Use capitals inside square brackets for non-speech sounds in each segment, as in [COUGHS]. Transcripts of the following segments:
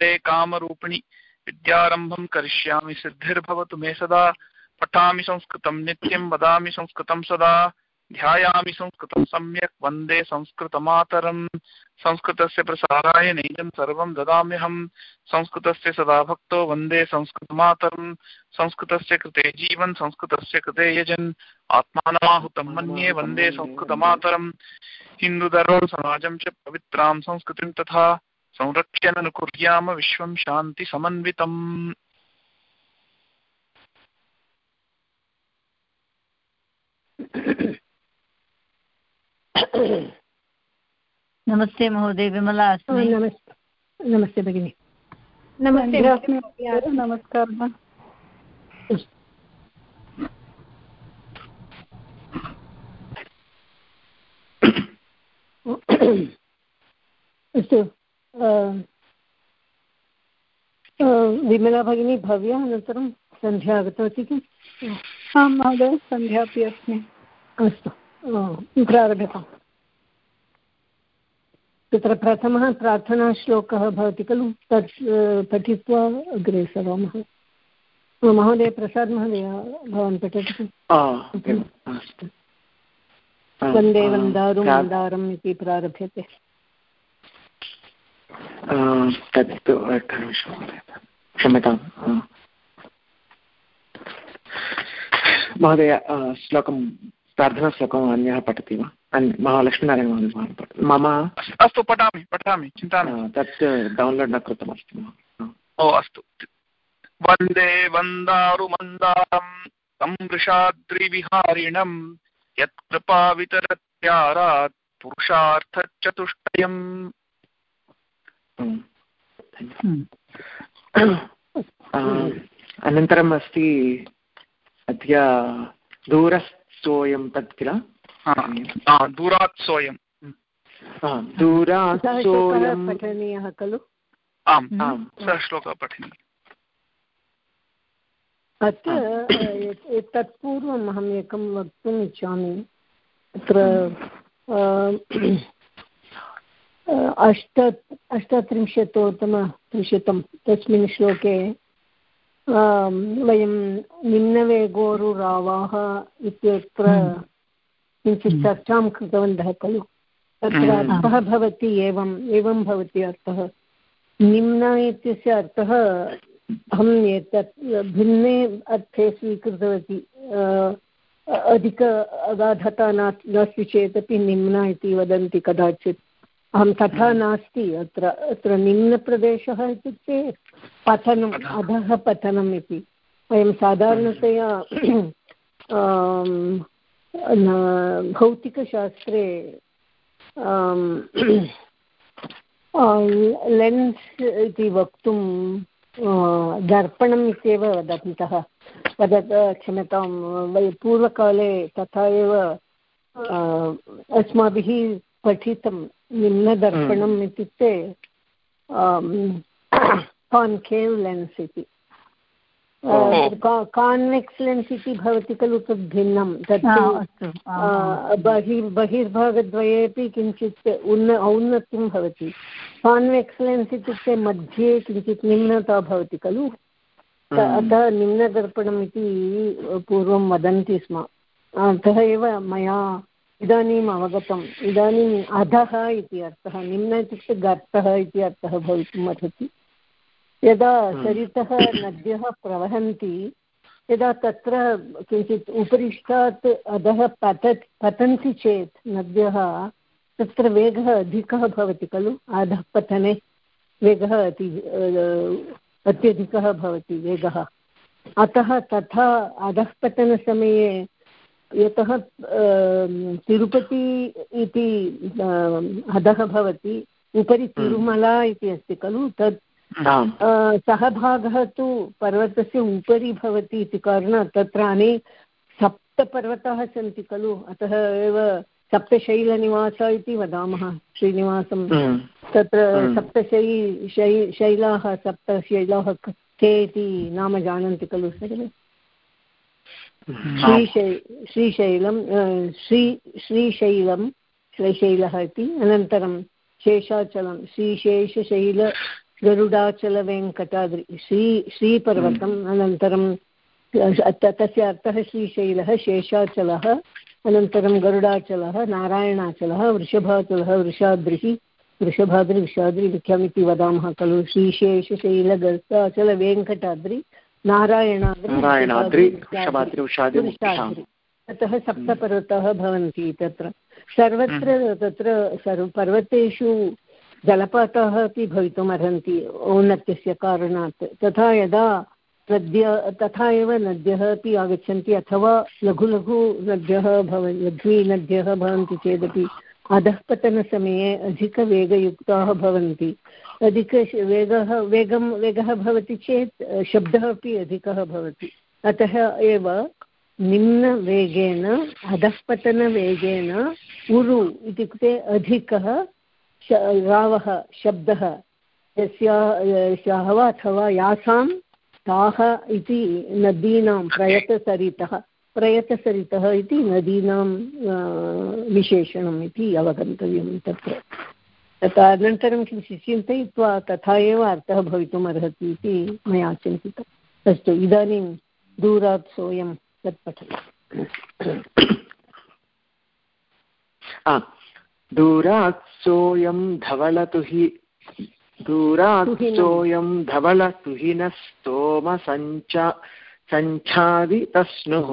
ते कामरूपिणि विद्यारम्भं करिष्यामि सिद्धिर्भवतु मे सदा। पठामि संस्कृतं नित्यं, वदामि संस्कृतं सदा। ध्यायामि संस्कृतं सम्यक्, वंदे संस्कृतमातरम्। संस्कृतस्य प्रसाराय नैजं सर्वं ददाम्यहं। संस्कृतस्य सदा भक्तो, वंदे संस्कृतमातरं संस्कृतस्य कृते जीवन्, संस्कृतस्य कृते यजन्। आत्मानमाहुतं मन्ये वंदे संस्कृतमातरं हिन्दुधर्मं, समाजं च पवित्रां संस्कृतिं तथा। अनुकुर्याम विश्वं शान्तिसमन्वितम् नमस्ते महोदय विमला अस्मि। नमस्ते। नमस्ते भगिनि। नमस्ते नमस्कारः अस्तु। विमला भगिनी भव्या अनन्तरं सन्ध्या आगतवती किम्? आं महोदय सन्ध्या अपि अस्मि। अस्तु प्रारभ्यताम्। तत्र प्रथमः प्रार्थनाश्लोकः भवति खलु? तत् पठित्वा अग्रे सरामः महोदय प्रसाद् महोदय भवान् पठति। वंदे वन्दारु मन्दारम् इति प्रारभ्यते। तत्तु क्षम्यताम् महोदय श्लोकं प्रार्थनाश्लोकम् अन्यः पठति वा? महालक्ष्मीनारायण महोदय मम अस्तु पठामि पठामि चिन्ता तत् डौन्लोड् न कृतमस्ति ओ अस्तु। वंदे वन्दारुमन्दारं तं वृषाद्रिविहारिणं यत्कृपावितरत्यारात् पुरुषार्थचतुष्टयम्। अनन्तरम् अस्ति अद्य दूरस्थोऽयं तत् किल? दूरात् सोऽयं दूरात् सोऽयं पठनीयः खलु? आम् आम् सः श्लोकः पठनीयः। अत्र तत्पूर्वम् अहम् एकं वक्तुम् इच्छामि। अत्र अष्ट अष्टत्रिंशतोत्तमत्रिशतं तस्मिन् श्लोके वयं निम्नवेगोरुरावाः इत्यत्र किञ्चित् चर्चां कृतवन्तः खलु? तत्र अर्थः भवति एवम् एवं भवति अर्थः। निम्न इत्यस्य अर्थः अहम् एतत् भिन्ने अर्थे स्वीकृतवती। अधिक अगाधता नास्ति चेदपि निम्न इति वदन्ति कदाचित्। अहं तथा नास्ति अत्र अत्र निम्नप्रदेशः इत्युक्ते पतनम् अधः पतनम् इति। वयं साधारणतया भौतिकशास्त्रे लेन्स् इति वक्तुं दर्पणम् इत्येव वदन्तः। वद क्षम्यतां वयं पूर्वकाले तथा एव अस्माभिः पठितं। निम्नदर्पणम् इत्युक्ते कान्केव् लेन्स् इति। कान्वेक्स् लेन्स् इति भवति खलु तद् भिन्नं। तत् बहिर् बहिर्भागद्वयेपि किञ्चित् उन्न औन्नत्यं भवति। कान्वेक्स् लेन्स् इत्युक्ते मध्ये किञ्चित् निम्नता भवति खलु। अतः निम्नदर्पणम् इति पूर्वं वदन्ति स्म। अतः एव मया इदानीम् अवगतम्। इदानीम् अधः इति अर्थः निम्न इत्युक्ते गर्तः इति अर्थः भवितुम् अर्हति। यदा सरितः नद्यः प्रवहन्ति यदा तत्र किञ्चित् उपरिष्टात् अधः पतत् पतन्ति चेत् नद्यः तत्र वेगः अधिकः भवति खलु? अधः पतने वेगः अति अत्यधिकः भवति वेगः। अतः तथा अधः पतनसमये यतः तिरुपति इति अधः भवति उपरि तिरुमला इति अस्ति खलु तत् सः भागः तु पर्वतस्य उपरि भवति इति कारणात् तत्र अने सप्तपर्वताः सन्ति खलु अतः एव सप्तशैलनिवास इति वदामः श्रीनिवासं। तत्र सप्तशै शै शैलाः सप्तशैलाः के इति नाम जानन्ति खलु सर्वे श्रीशैलं श्री श्रीशैलं श्रीशैलः इति अनन्तरं शेषाचलं श्रीशेषशैल गरुडाचलवेङ्कटाद्रि श्री श्रीपर्वतम् अनन्तरं तस्य अर्थः श्रीशैलः शेषाचलः अनन्तरं गरुडाचलः नारायणाचलः वृषभाचलः वृषाद्रिः वृषभाद्रि वृषाद्रिमुख्यम् इति वदामः खलु श्रीशेषशैलगरुडाचलवेङ्कटाद्रि नारायणाद्रि ततः सप्तपर्वतः भवन्ति तत्र। सर्वत्र तत्र पर्वतेषु जलपाताः अपि भवितुम् अर्हन्ति औन्नत्यस्य कारणात्। तथा यदा नद्य तथा एव नद्यः अपि आगच्छन्ति अथवा लघु लघु नद्यः भव लघ्वीनद्यः भवन्ति चेदपि अधः पतनसमये अधिकवेगयुक्ताः भवन्ति। अधिक वेगः, वेगं, वेगः भवति चेत् शब्दः अपि अधिकः भवति। अतः एव निम्नवेगेन, अधःपतनवेगेन उरु इत्युक्ते अधिकः रावः शब्दः यस्याः अथवा यासां ताः इति नदीनां प्रयतसरितः। प्रयतसरितः इति नदीनां विशेषणम् इति अवगन्तव्यं तत्र। तत् अनन्तरं किञ्चित् चिन्तयित्वा तथा एव अर्थः भवितुम् अर्हति इति मया चिन्तितम् अस्तु इदानीं दूरात् सोऽयं तत् पठतु दूरात् सोऽयं धवलतुहि दूरात् सोऽयं धवलतुहिनस्तोमसञ्चा सञ्छादितस्नुः।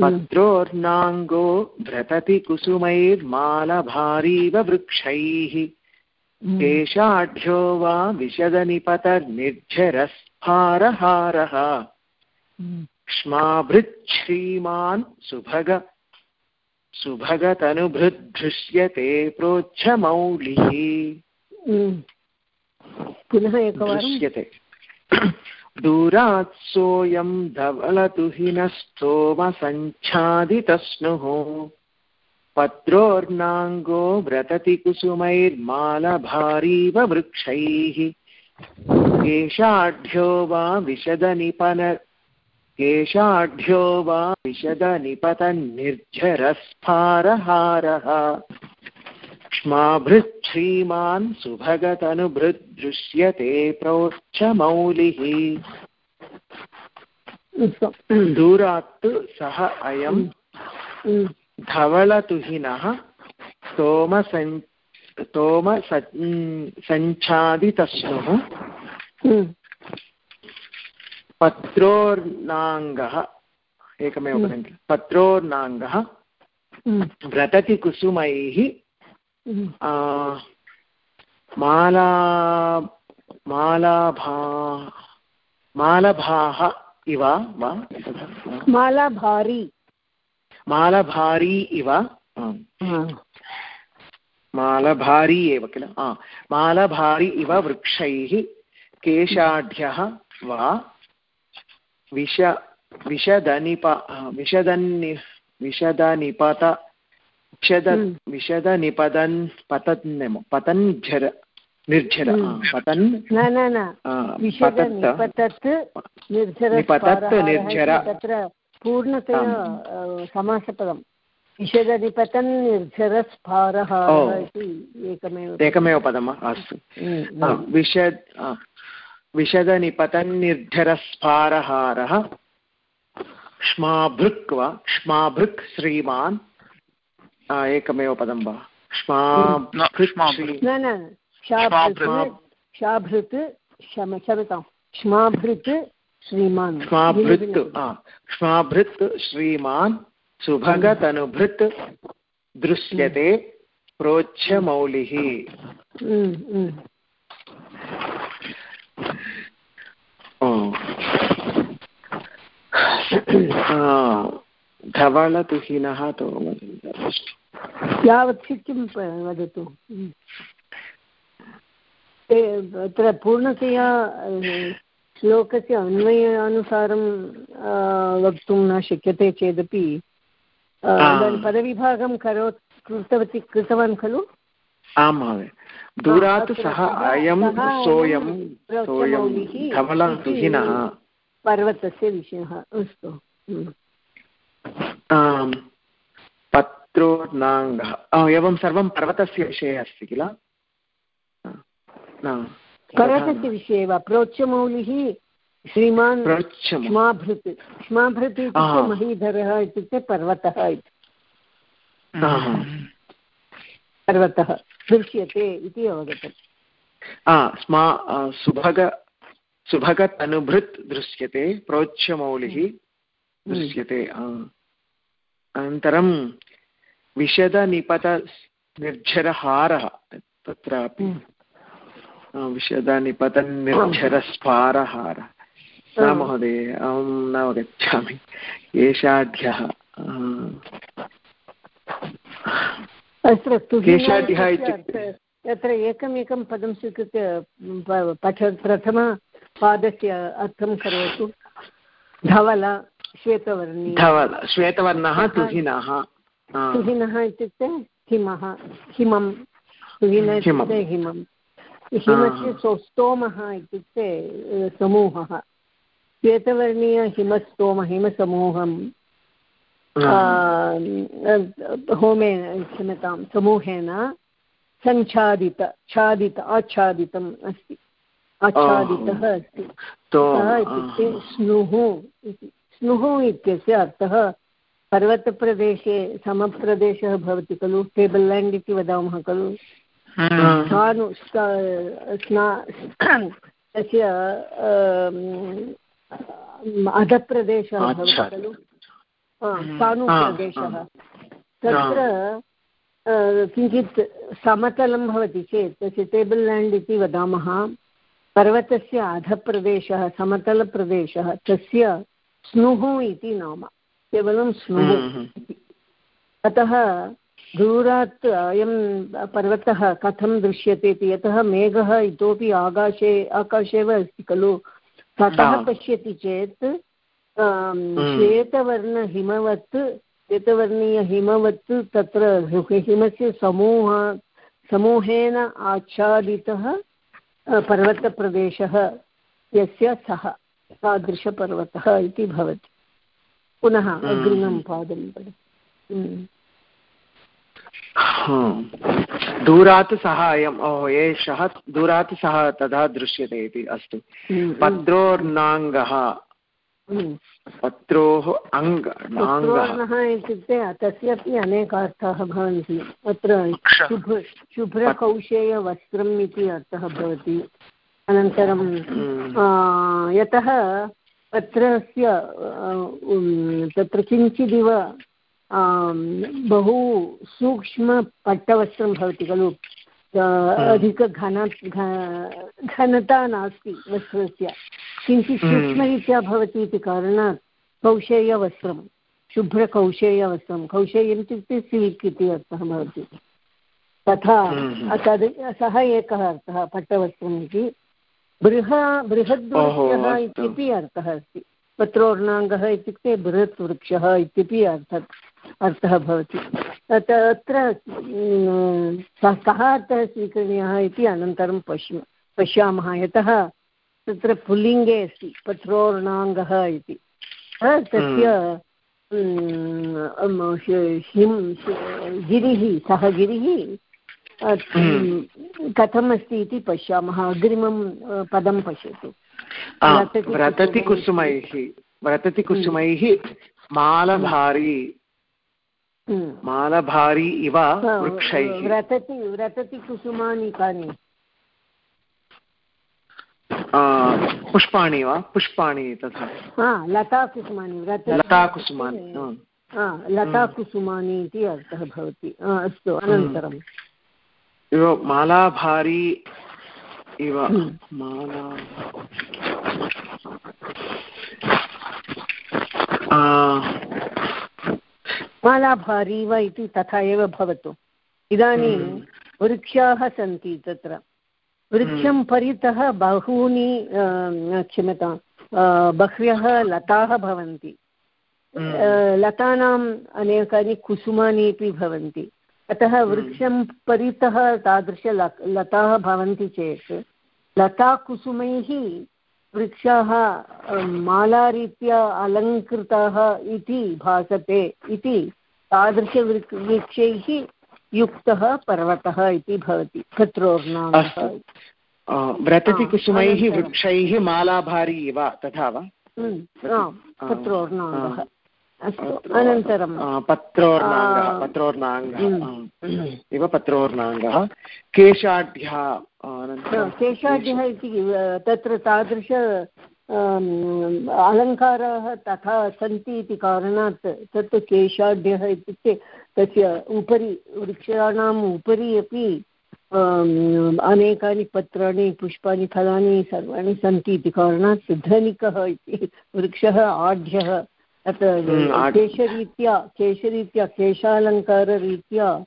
पत्रोर्नाङ्गो भ्रतति कुसुमैर्मालभारीव वृक्षैः। केशाढ्यो वा विशदनिपतर्निर्झरस्फारहारः क्ष्माभृच्छ्रीमान् सुभग सुभगतनुभृद्धृश्यते प्रोच्छमौलिः। पुनः एकवारं दृश्यते। दूरात् सोऽयं धवलतुहिनस्तोमसञ्छादितस्नुः पत्रोर्नाङ्गो व्रतति कुसुमैर्मालभारीव वृक्षैः। केशाढ्यो वा विशदनिपन केशाढ्यो वा विशदनिपतन्निर्झरस्फारहारः क्ष्माभृच्छ्रीमान् सुभगतनुभृद्दृश्यते प्रोच्छमौलिः दूरात् सः अयं धवलतुहिनः स्तोमसञ् स्तोमसञ्छादितस्नुः पत्रोर्नाङ्गः एकमेव पत्रोर्नाङ्गः व्रतति कुसुमैः माला मालाभा मालभाः इव वा मालाभारी मालभारी इव मालभारी एव किल मालभारी इव वृक्षैः केशाढ्यः वा विष विशदनिप विशदनि विशदनिपत विशद विशदनिपतन् पतन् पतन् झर निर्झर। पतन् न न न। निपतत् निर्झर तत्र पूर्णतया समासपदं विशदनिपतन् निर्झरस्फारः इति एकमेव एकमेव पदम् अस्तु। विशद् विशदनिपतन्निर्झरस्फारहारः क्ष्माभृक् वा क्ष्माभृक् श्रीमान् एकमेव पदं वा। न न क्षाभृत् क्षमतां क्ष्माभृत् श्रीमान्। क्ष्माभृत् क्ष्माभृत् श्रीमान् सुभगतनुभृत् दृश्यते प्रोच्छमौलिः धवलतुहिनः तो। यावत् शक्यं वदतु? तत्र पूर्णतया श्लोकस्य अन्वयानुसारं वक्तुं न शक्यते चेदपि पदविभागं करो कृतवती कृतवान् खलु? आं महोदय। दूरात् सः अयं सोऽयं सोऽयं धवलतुहिनः पर्वतस्य विषयः। अस्तु। पत्रोर्नाङ्गः। एवं सर्वं पर्वतस्य विषये अस्ति किल? पर्वतस्य विषये वा? प्रोच्चमौलिः श्रीमान् क्ष्माभृत् क्ष्माभृत् इत्युक्ते महीधरः इत्युक्ते पर्वतः इति। पर्वतः दृश्यते इति अवगतम् स्मा सुभग सुभगतनुभृत् दृश्यते प्रोच्चमौलिः हम्म। दृश्यते अनन्तरं विशदनिपतनिर्झरहारः तत्रापि हम्म। विशदनिपतनिर्झरस्फारहारः न महोदय अहं न अवगच्छामि एषाढ्यः केशाढ्यः इत्युक्ते तत्र एकमेकं पदं स्वीकृत्य पठ प्रथमपादस्य अर्थं करोतु धवल श्वेतवर्णी धवल श्वेतवर्णः तुहिनः। तुहिनः इत्युक्ते हिमः हिमं तुहिन इत्युक्ते हिमं हिमस्य स्तोमः इत्युक्ते समूहः। श्वेतवर्णीयहिमस्तोम हिमसमूहं होमेन क्षम्यतां समूहेन सञ्छादित छादित आच्छादितम् अस्ति। आच्छादितः अस्ति। सः इत्युक्ते स्नुः इति। स्नुः इत्यस्य अर्थः पर्वतप्रदेशे समप्रदेशः भवति खलु? टेबल् लेण्ड् इति वदामः खलु? स्थानु तस्य अधप्रदेशः भवति खलु? स्थानुप्रदेशः। तत्र किञ्चित् समतलं भवति चेत् तस्य टेबल् लेण्ड् इति वदामः। पर्वतस्य अधप्रदेशः समतलप्रदेशः तस्य स्नुः इति नाम केवलं स्नुः हम्म, हम्म। अतः दूरात् अयं पर्वतः कथं दृश्यते इति यतः मेघः इतोपि आकाशे आकाशे एव अस्ति खलु ततः पश्यति चेत् हम्म। श्वेतवर्णहिमवत् श्वेतवर्णीयहिमवत् तत्र हिमस्य समूह समूहेन आच्छादितः पर्वतप्रदेशः यस्य सः तादृशपर्वतः इति भवति। पुनः हम्म। अग्रिमं पादं हम्म। दूरात् सः अयम् ओहो एषः दूरात् सः तथा दृश्यते इति अस्तु। हम्म, पत्रोर्नाङ्गः। पत्रोः अङ्ग इत्युक्ते तस्यापि अनेकार्थाः भवन्ति। अत्र शुभ शुभ्रकौशेयवस्त्रम् इति अर्थः भवति। अनन्तरं हम्म। यतः पत्रस्य तत्र किञ्चिदिव बहु सूक्ष्मपट्टवस्त्रं भवति खलु हम्म। अधिकघन घनता नास्ति वस्त्रस्य किञ्चित् हम्म। सूक्ष्मरीत्या भवति इति कारणात् कौशेयवस्त्रं शुभ्रकौशेयवस्त्रं कौशेयम् इत्युक्ते सिल्क् इति अर्थः भवति तथा तद् सः एकः अर्थः पट्टवस्त्रम् इति बृह बृहद्वृक्षः इत्यपि अर्थः अस्ति। पत्रोर्णाङ्गः इत्युक्ते बृहत् वृक्षः इत्यपि अर्थ अर्थः भवति। अत्र कः अर्थः स्वीकरणीयः इति अनन्तरं पश्य पश्यामः। यतः तत्र पुल्लिङ्गे अस्ति पत्रोर्णाङ्गः इति। तस्य गिरिः सः गिरिः हम्म। कथम् अस्ति इति पश्यामः। अग्रिमं पदं पश्यतु। व्रतति कुसुमैः। व्रतति कुसुमैः मालभारी हम्म। मालभारी इव वृक्षैः। व्रतति व्रतति कुसुमानि कानि? पुष्पाणि वा? पुष्पाणि तथा। लताकुसुमानि लताकुसुमानि लताकुसुमानि इति अर्थः भवति। अस्तु अनन्तरं इव मालाभारी इव माला मालाभारी वा इति तथा एव भवतु इदानीं हम्म। वृक्षाः सन्ति तत्र वृक्षं हम्म। परितः बहूनि क्षम्यतां बह्व्यः लताः भवन्ति हम्म। लतानाम् अनेकानि कुसुमानि अपि भवन्ति अतः हम्म। वृक्षं परितः तादृश लताः भवन्ति चेत् लताकुसुमैः वृक्षाः मालारीत्या अलङ्कृताः इति भासते इति तादृशवृक् वृक्षैः युक्तः पर्वतः इति भवति कत्रोर्णाङ्गः व्रतति कुसुमैः वृक्षैः मालाभारी इव तथा वा? पत्रोर्णाङ्गः अस्तु अनन्तरं पत्रोर्णाङ्गः पत्रोर्णाङ्गः। इव पत्रोर्णाङ्गः। केशाढ्यः केशाढ्यः इति तत्र तादृश अलङ्काराः तथा सन्ति इति कारणात् तत् केशाढ्यः इत्युक्ते तस्य उपरि वृक्षाणाम् उपरि अपि अनेकानि पत्राणि पुष्पाणि फलानि सर्वाणि सन्ति इति कारणात् धनिकः इति वृक्षः आढ्यः। तत् केशरीत्या केशरीत्या केशालङ्काररीत्या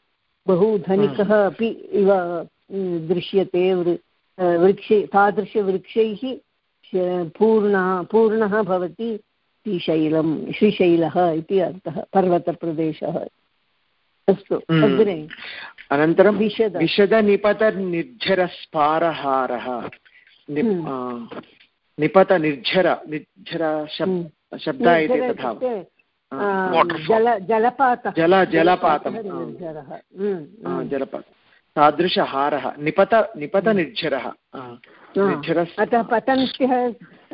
बहु धनिकः अपि इव दृश्यते वृक्षे तादृशवृक्षैः पूर्णः पूर्णः भवति श्रीशैलं श्रीशैलः इति अर्थः पर्वतप्रदेशः। अस्तु अग्रे। अनन्तरं विशद। विशदनिपतनिर्झरस्पारहारः। निपतनिर्झर निर्झर शब्द इति तथा जल जलपातः। जल जलपातं जलपात। तादृशहारः निपत निपतनिर्झरः अतः पतन्त्यः [COUGHS]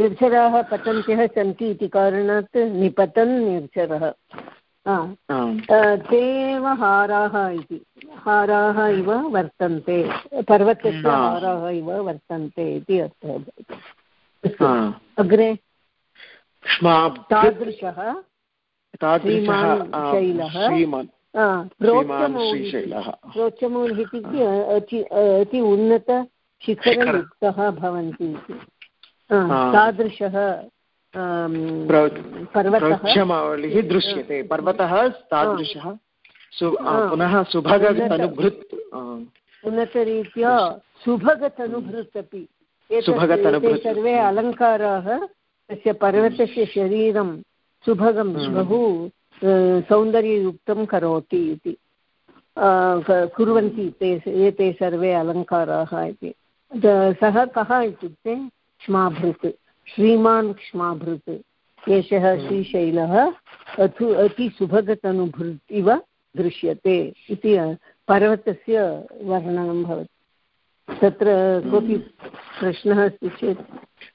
निर्झराः पतन्त्यः सन्ति इति कारणात् निपतन् निर्झरः ते एव हाराः इति। हाराः इव वर्तन्ते। पर्वतस्य हाराः इव वर्तन्ते इति अर्थः। अग्रे तादृशः इत्युक्ते अति उन्नतशिखरयुक्तः भवन्ति इति। तादृशः पर्वतः। दृश्यते। पर्वतः तादृशः पुनः सुभगतनुभृत् उन्नतरीत्या सुभगतनुभृत् अपि सर्वे अलङ्काराः तस्य पर्वतस्य शरीरं सुभगं बहु सौन्दर्ययुक्तं करोति इति। कुर्वन्ति ते एते सर्वे अलङ्काराः इति। सः कः इत्युक्ते क्ष्माभृत् श्रीमान् क्ष्माभृत्। एषः श्रीशैलः अथु अतिसुभगतनुभृत् इव दृश्यते इति पर्वतस्य वर्णनं भवति। तत्र कोऽपि प्रश्नः अस्ति चेत्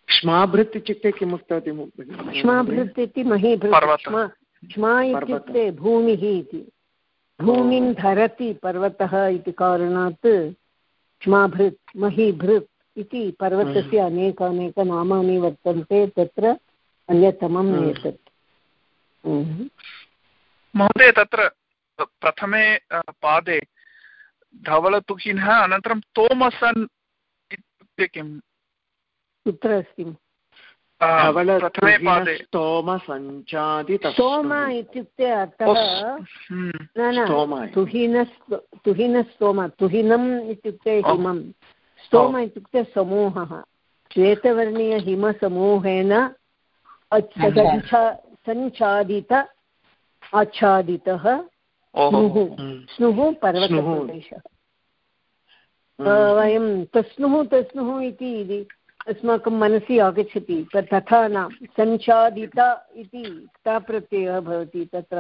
क्ष्माभृत् इत्युक्ते किम् उक्तवती क्ष्माभृत् इति महीभृत् क्ष्मा इत्युक्ते भूमिः इति भूमिं धरति पर्वतः इति कारणात् क्ष्माभृत् महीभृत् इति पर्वतस्य। अनेकानेकनामानि वर्तन्ते तत्र अन्यतमम्। एतत्। महोदय तत्र प्रथमे पादे धवलतुहिनः अनन्तरं तोमसन् इत्युक्ते किम्? कुत्र अस्ति? प्रथमे पादे। सोम इत्युक्ते अर्थः न न तुहिनस्तोम तुहिनम् इत्युक्ते हिमं। स्तोम इत्युक्ते समूहः। श्वेतवर्णीयहिमसमूहेन सञ्चादित आच्छादितः। स्नुः। स्नुः पर्वतप्रदेशः। वयं तस्नुः तस्नुः इति अस्माकं मनसि आगच्छति। तथा न सञ्चादित इति क्ताप्रत्ययः भवति तत्र।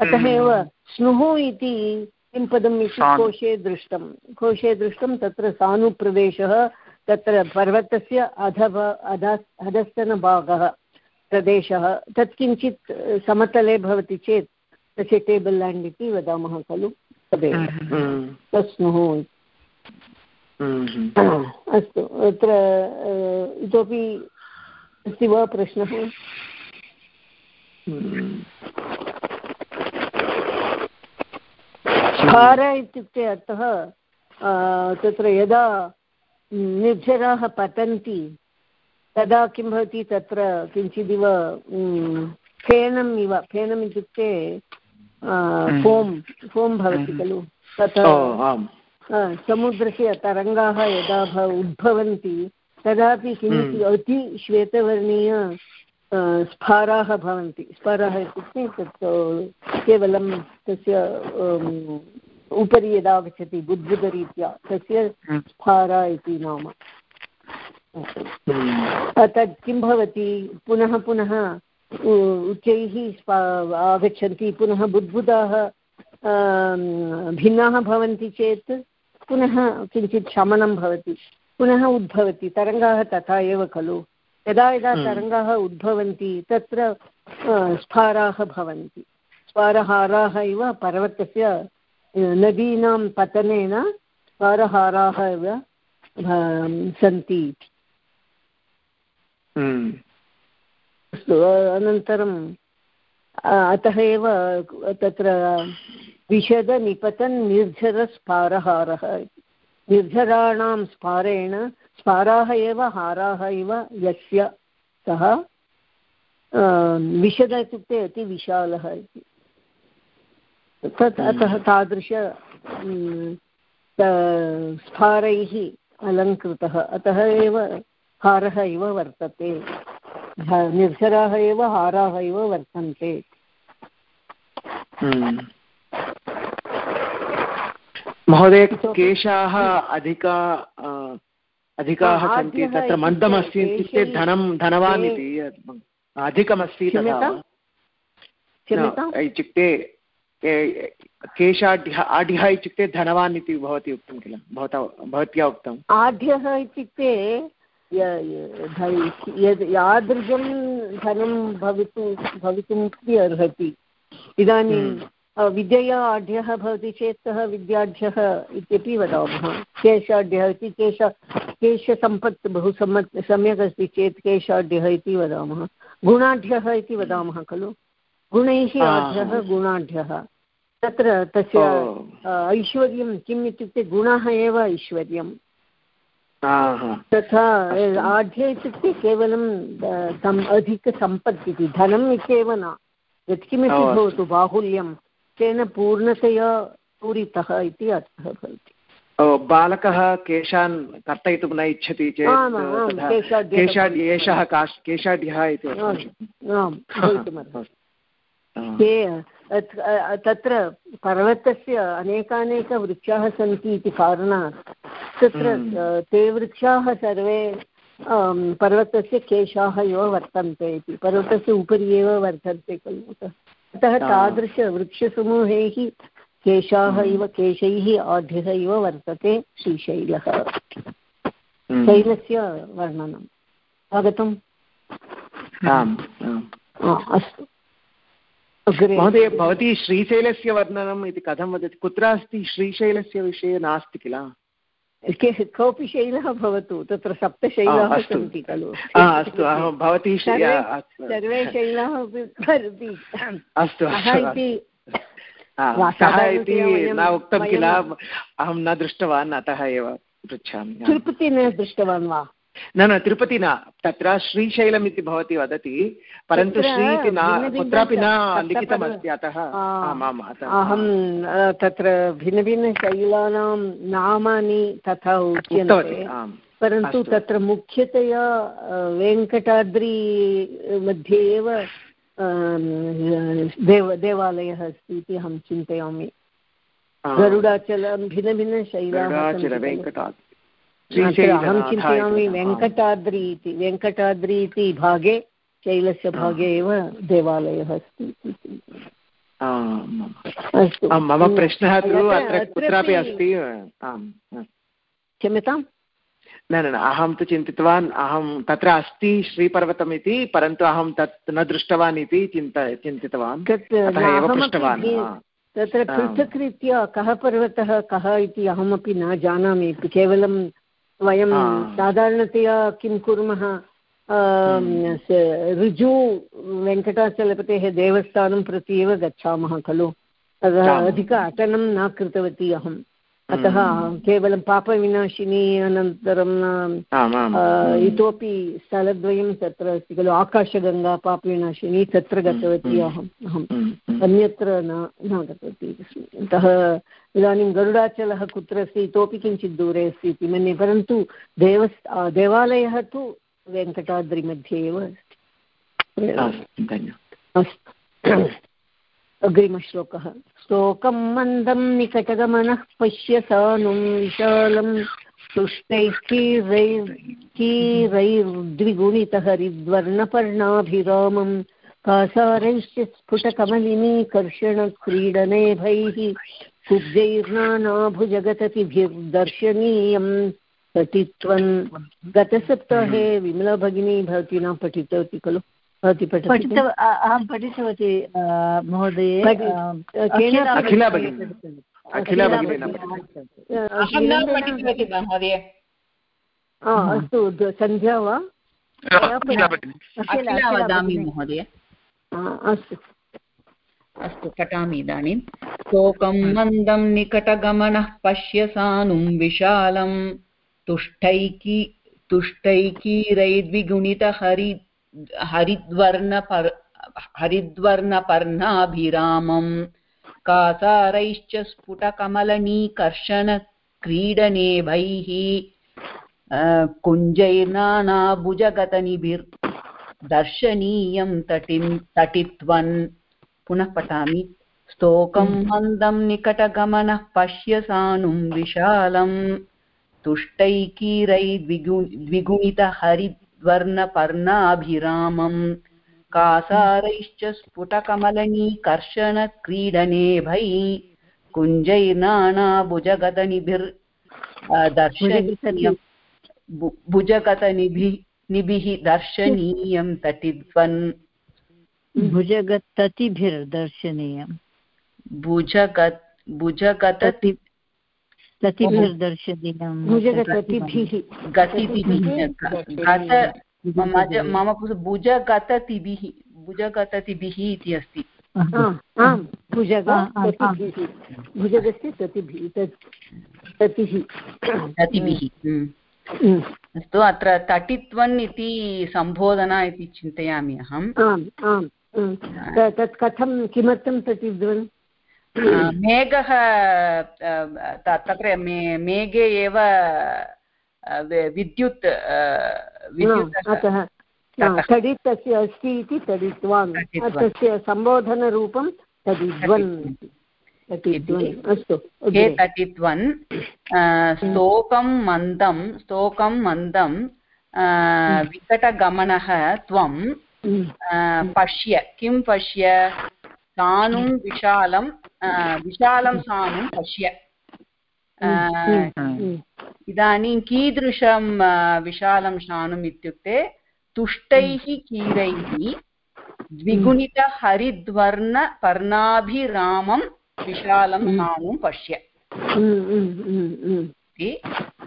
अतः एव स्नुः इति किं पदम् इति कोशे दृष्टं। कोशे दृष्टं तत्र सानुप्रदेशः तत्र पर्वतस्य अधभ अध अधस्तनभागः प्रदेशः। तत् किञ्चित् समतले भवति चेत् तस्य टेबल् लेण्ड् इति वदामः खलु तदेव हम्म, हम्म। तस्नुः हम्म, [COUGHS] अस्तु अत्र इतोपि अस्ति वा प्रश्नः? भार इत्युक्ते अर्थः तत्र यदा निर्झराः पतन्ति तदा किं भवति? तत्र किञ्चिदिव फेनम् इव फेनम् इत्युक्ते फोम् फोम् भवति खलु? तथा समुद्रस्य तरङ्गाः यदा उद्भवन्ति तदापि किञ्चित् अति श्वेतवर्णीय स्फाराः भवन्ति। स्फाराः इत्युक्ते तत् केवलं तस्य उपरि यदा आगच्छति बुद्बुदरीत्या तस्य स्फारा इति नाम। तत् किं भवति? पुनः पुनः उच्चैः आगच्छन्ति पुनः बुद्बुदाः भिन्नाः भवन्ति चेत् पुनः किञ्चित् शमनं भवति पुनः उद्भवति तरङ्गाः तथा एव खलु यदा यदा हम्म। तरङ्गाः उद्भवन्ति तत्र स्फाराः भवन्ति स्फारहाराः इव पर्वतस्य नदीनां पतनेन स्फारहाराः इव सन्ति। अस्तु अनन्तरं अतः एव तत्र विशदनिपतन् निर्झरस्फारहारः निर्झराणां स्फारेण स्फाराः एव हाराः इव यस्य सः विशद इत्युक्ते अतिविशालः इति। तत् अतः तादृश स्फारैः अलङ्कृतः। अतः एव हारः इव वर्तते। निर्झराः एव हाराः इव वर्तन्ते। हम्म। महोदय केशाः अधिका अधिकाः सन्ति? तत्र मन्दमस्ति इत्युक्ते धनं धनवान् इति अधिकमस्ति इत्युक्ते केशाढ्यः आढ्यः इत्युक्ते धनवान् इति भवती उक्तं किल? भवता भवत्या उक्तम्। आढ्यः इत्युक्ते यद् यादृशं धनं भवितुं भवितुम् अर्हति इदानीं हम्म। विद्यया आढ्यः भवति चेत् सः विद्याढ्यः इत्यपि वदामः। केशाढ्यः इति केश केशसम्पत् बहु सम्यक् सम्यक् अस्ति चेत् केशाढ्यः इति वदामः। गुणाढ्यः इति वदामः खलु। गुणैः आढ्यः गुणाढ्यः। तत्र तस्य ऐश्वर्यं किम् इत्युक्ते गुणः एव ऐश्वर्यं तथा आढ्य इत्युक्ते केवलं अधिकसम्पत् इति धनम् इत्येव न। यत्किमपि भवतु बाहुल्यं तेन पूर्णतया पूरितः इति अर्थः भवति। बालकः केशान् कर्तयितुं न इच्छति चेत् केशाड् एषः केशाढ्यः इति तत्र पर्वतस्य अनेकानेकवृक्षाः सन्ति इति कारणात्। तत्र हम्म। ते वृक्षाः सर्वे पर्वतस्य केशाः एव वर्तन्ते इति। पर्वतस्य उपरि एव वर्तन्ते खलु अतः। तादृशवृक्षसमूहैः केशाः इव केशैः आढ्यः इव वर्तते श्रीशैलः। हम्म। शैलस्य वर्णनम्। अवगतम्? अस्तु। महोदय भवती श्रीशैलस्य वर्णनम् इति कथं वदति? कुत्र अस्ति श्रीशैलस्य विषये नास्ति किल? कोऽपि शैलः भवतु तत्र सप्तशैलाः सन्ति खलु। अस्तु भवती सर्वे शैलाः अपि अस्तु सः इति न उक्तं किल? अहं न दृष्टवान् अतः एव पृच्छामि। तिरुपति न दृष्टवान् वा? न न तिरुपति न तत्र श्रीशैलम् इति भवती वदति परन्तु श्री इति न कुत्रापि न लिखितमस्ति अतः। आमाम् अहं तत्र भिन्नभिन्नशैलानां नामानि तथा उच्यन्ते। परन्तु तत्र मुख्यतया वेङ्कटाद्रि मध्ये एव देव देवालयः अस्ति इति अहं चिन्तयामि। गरुडाचलं भिन्नभिन्नशैलाः अहं चिन्तयामि वेङ्कटाद्रि इति। वेङ्कटाद्रि इति भागे शैलस्य भागे एव देवालयः अस्ति अस्तु। मम प्रश्नः तु अत्र कुत्रापि अस्ति? क्षम्यताम्? न न अहं तु चिन्तितवान् अहं तत्र अस्ति श्रीपर्वतम् इति परन्तु अहं तत् न दृष्टवान् इति चिन्त चिन्तितवान्। तत्र पृथक् रीत्या कः पर्वतः कः इति अहमपि न जानामि। केवलं वयं साधारणतया किं कुर्मः ऋजु वेङ्कटाचलपतेः देवस्थानं प्रति एव गच्छामः खलु। अधिक अटनं न कृतवती अहम्। अतः केवलं पापविनाशिनी अनन्तरं इतोपि स्थलद्वयं तत्र अस्ति खलु आकाशगङ्गा पापविनाशिनी तत्र गतवती अहम् अहम्. अन्यत्र न न गतवती अतः इदानीं गरुडाचलः कुत्र अस्ति इतोपि किञ्चित् दूरे अस्ति इति मन्ये परन्तु देवस् देवालयः तु वेङ्कटाद्रिमध्ये एव अस्ति। अस्तु। अग्रिमश्लोकः। श्लोकं मन्दं निकटगमनः पश्य सानुं विशालं तुष्टैः कीरैर्कीरैर्द्विगुणितहरिद्वर्णपर्णाभिरामं कासारैश्च स्फुटकमलिनीकर्षणक्रीडनेभैः कुब्जैर्नानाभुजगततिभिर्दर्शनीयं पठित्वन्। गतसप्ताहे विमला भगिनी भवती न पठितवती खलु। भवती पठित अहं पठितवती महोदये अखिला भगिनी अखिला भगिनी अस्तु सन्ध्या वा? वदामि महोदय। अस्तु। अस्तु पठामि इदानीं। शोकं मन्दं निकटगमनः पश्य सानुं विशालं। तुष्टैकी तुष्टैकीरैद्विगुणितहरि हरिद्वर्णपर् हरिद्वर्णपर्णाभिरामम् कासारैश्च स्फुटकमलनीकर्षणक्रीडनेभैः कुञ्जैर्नानाभुजगतनिभिर्दर्शनीयं तटिं तटित्वन्। पुनः पठामि। स्तोकं मन्दं निकटगमनः पश्य सानुं विशालम्। तुष्टैकीरैर्द्विगु द्विगुणितहरिद्वर्णपर्णाभिरामम् कासारैश्च स्फुटकमलनीकर्षणक्रीडनेभै कुञ्जैर्नानाभुजगतनिभिर् दर्शनीयं भुजगतनिभिः निभिः दर्शनीयं तटिध्वन् भुजगततिभिर्दर्शनीयं भुजगत् भुजगतति गतिभिः मम भुजगततिभिः भुजगततिभिः इति अस्ति। आम् भुजग भुजगस्य ततिभिः ततिः ततिभिः अस्तु अत्र तटित्वन् इति सम्बोधना इति चिन्तयामि अहम्। आम् आम् तत् कथं किमर्थं तटिद्वन् मेघः तत्र मेघे एव विद्युत् अतः तडित् तस्य अस्ति इति तडित्वान्। तस्य सम्बोधनरूपं तडिद्वन् अस्तु हे तटित्वन् स्तोकं मन्दं स्तोकं मन्दं विकटगमनः त्वं पश्य। किं पश्य? सानुं विशालं विशालं सानुं पश्य इदानीं कीदृशं विशालं शानुम् इत्युक्ते तुष्टैः कीरैः द्विगुणितहरिद्वर्णपर्णाभिरामं विशालं सानुं पश्य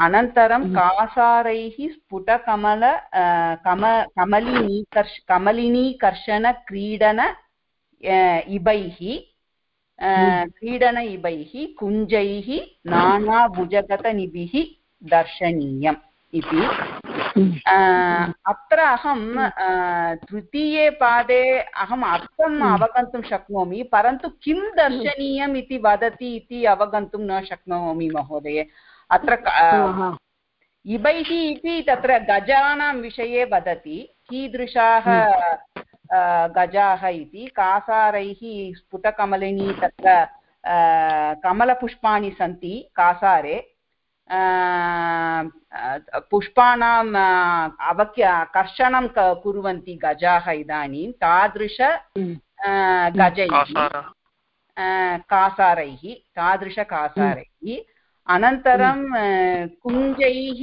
अनन्तरं कासारैः स्फुटकमल कम कमलिनीकर्ष कमलिनीकर्षणक्रीडन इबैः क्रीडन इबैः कुञ्जैः नानाभुजगतनिभिः दर्शनीयम् इति अत्र अहं तृतीये पादे अहम् अर्थम् अवगन्तुं शक्नोमि परन्तु किं दर्शनीयम् इति वदति इति अवगन्तुं न शक्नोमि महोदय अत्र इबैः इति तत्र गजानां विषये वदति कीदृशाः गजाः इति। कासारैः स्फुटकमलिनी तत्र कमलपुष्पाणि सन्ति कासारे। पुष्पाणाम् अवक्य कर्षणं कुर्वन्ति गजाः इदानीं। तादृश गजैः। कासारैः। तादृशकासारैः अनन्तरं कुञ्जैः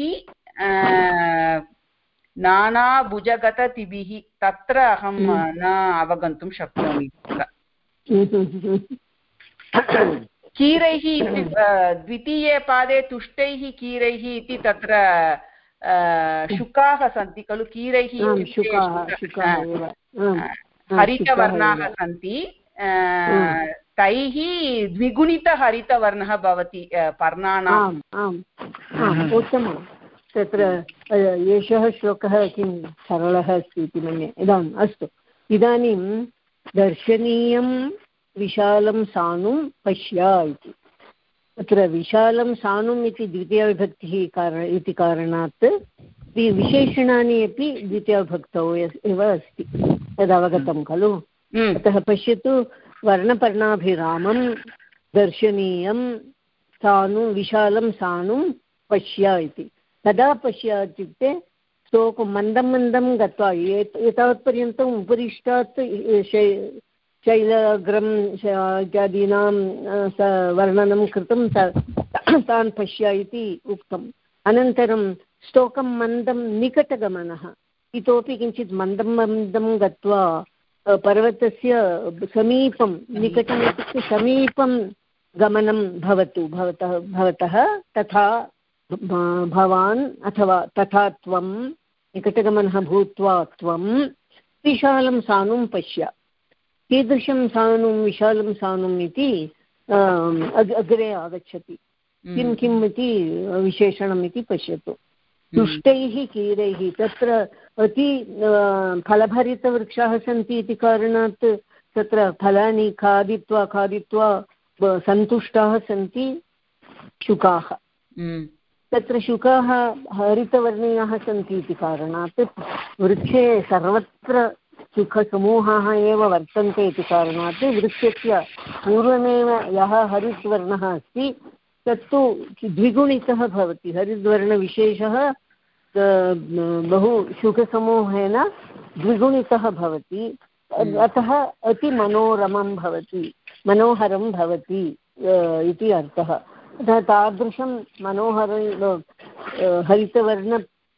नानाभुजगततिभिः तत्र अहं न अवगन्तुं शक्नोमि कीरैः इति द्वितीये पादे तुष्टैः कीरैः इति तत्र शुकाः सन्ति खलु? कीरैः हरितवर्णाः सन्ति। तैः द्विगुणितहरितवर्णः भवति पर्णानाम्। उत्तमं तत्र एषः श्लोकः किं सरलः अस्ति इति मन्ये। इदानीम् अस्तु। इदानीं दर्शनीयं विशालं सानुं पश्य इति। तत्र विशालं सानुम् इति द्वितीयविभक्तिः कार इति कारणात् विशेषणानि अपि द्वितीयविभक्तौ एव अस्ति। तदवगतं खलु? अतः पश्यतु वर्णपर्णाभिरामं दर्शनीयं सानु विशालं सानुं पश्य इति। कदा पश्य इत्युक्ते स्तोकं मन्दं मन्दं गत्वा एतावत्पर्यन्तम् उपरिष्टात् शैलग्रं इत्यादीनां वर्णनं कृतं तान् पश्य इति उक्तम्। अनन्तरं स्तोकं मन्दं निकटगमनः। इतोपि किञ्चित् मन्दं मन्दं गत्वा पर्वतस्य समीपं, निकटम् इत्युक्ते समीपं गमनं भवतु, भवतः भवतः तथा भवान् अथवा तथा त्वं निकटगमनः भूत्वा त्वं विशालं सानुं पश्य कीदृशं सानुं विशालं सानुम् इति अग्रे आगच्छति किं हम्म। किम् इति विशेषणम् इति पश्यतु दुष्टैः हम्म। कीरैः तत्र अति फलभरितवृक्षाः सन्ति इति कारणात् तत्र फलानि खादित्वा खादित्वा सन्तुष्टाः सन्ति शुकाः हम्म। तत्र शुकाः हरितवर्णीयाः सन्ति इति कारणात् वृक्षे सर्वत्र सुखसमूहाः एव वर्तन्ते इति कारणात् वृक्षस्य पूर्वमेव यः हरितवर्णः अस्ति तत्तु द्विगुणितः भवति। हरिद्वर्णविशेषः बहु सुखसमूहेन द्विगुणितः भवति। हम्म। अतः अतिमनोरमं भवति मनोहरं भवति इति अर्थः। तादृशं मनोहर हरितवर्ण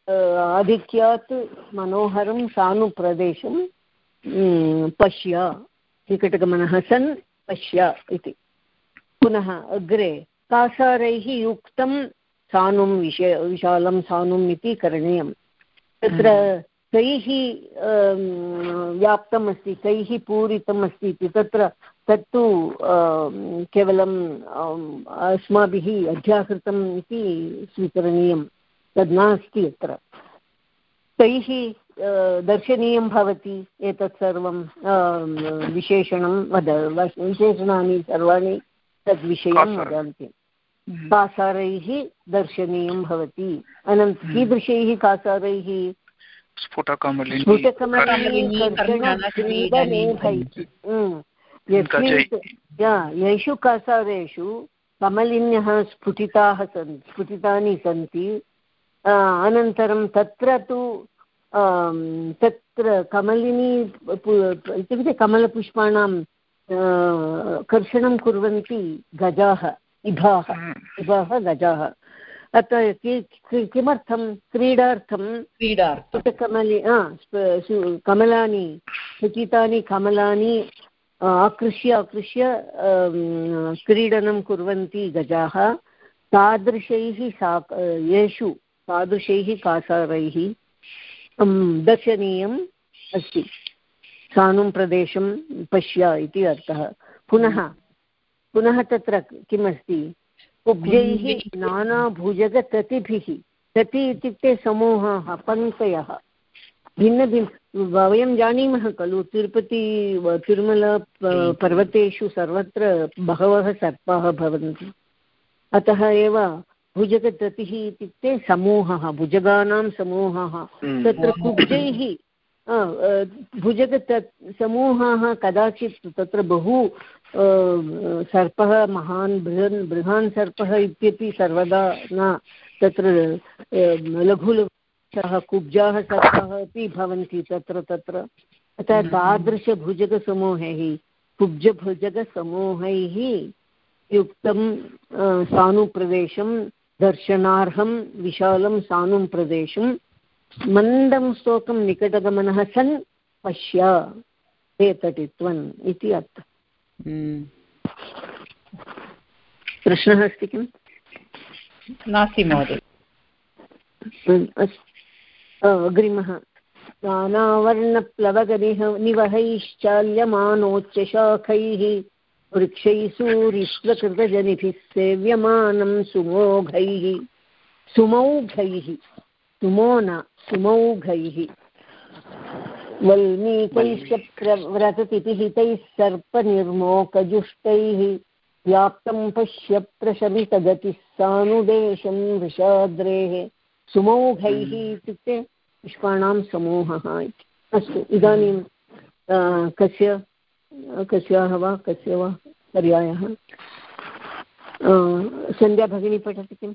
आधिक्यात् मनोहरं सानुप्रदेशं पश्य निकटगमनः सन् पश्य इति। पुनः अग्रे कासारैः युक्तं सानुं विषय विशालं सानुम् इति करणीयं तत्र कैः व्याप्तम् अस्ति कैः पूरितम् अस्ति इति तत्र तत्तु केवलं अस्माभिः अध्याहृतम् इति स्वीकरणीयं तद् नास्ति अत्र तैः दर्शनीयं भवति एतत् सर्वं विशेषणं वद विशेषणानि सर्वाणि तद्विषयं वदन्ति हम्म। कासारैः दर्शनीयं भवति अनन्त हम्म। कीदृशैः कासारैः येषु कासारेषु कमलिन्यः स्फुटिताः सन् स्फुटितानि सन्ति। अनन्तरं तत्र तु तत्र कमलिनी इत्युक्ते कमलपुष्पाणां कर्षणं कुर्वन्ति गजाः इभाः इभाः गजाः। अत्र किमर्थं क्रीडार्थं क्रीडार्थं। कमलि कमलानि स्फुटितानि कमलानि आकृष्य आकृष्य क्रीडनं कुर्वन्ति गजाः। तादृशैः सा येषु तादृशैः कासारैः दर्शनीयम् अस्ति। सानुं प्रदेशं पश्य इति अर्थः। पुनः पुनः तत्र किमस्ति उभ्यैः नानाभुजगततिभिः तति इत्युक्ते समूहाः पङ्क्तयः। भिन्नभिन्न वयं जानीमः खलु तिरुपति तिरुमला पर्वतेषु सर्वत्र बहवः सर्पाः भवन्ति। अतः एव भुजगततिः इत्युक्ते समूहः भुजगानां समूहः। हम्म। तत्र कुब्जैः भुजगत समूहाः कदाचित् तत्र बहु सर्पः महान् बृहन् बृहान् सर्पः इत्यपि सर्वदा न तत्र लघु लघु कुब्जाः सर्पाः अपि भवन्ति तत्र तत्र। अतः हम्म। तादृशभुजगसमूहैः कुब्जभुजगसमूहैः युक्तं सानुप्रदेशं दर्शनार्हं विशालं सानुं प्रदेशं मन्दं स्तोकं निकटगमनः सन् पश्य एतटित्वन् इति अर्थः। हम्म। प्रश्नः अस्ति किम्? नास्ति महोदय। अग्रिमः। नानावर्णप्लवगनिः निवहैश्चाल्यमानोच्चशाखैः वृक्षैः सूरिष्वकृतजनिभिः सेव्यमानं सुमोघैः। सुमौघैः। सुमो न, सुमौघैः। वल्मीकैश्च प्रव्रतति पिहितैः सर्पनिर्मोकजुष्टैः, व्याप्तं पश्य प्रशमितगतिः सानुदेशं वृषाद्रेः। सुमौघैः इत्युक्ते पुष्पाणां समूहः इति। अस्तु इदानीं कस्य कस्याः वा कस्य वा पर्यायः? सन्ध्या भगिनी पठति किम्?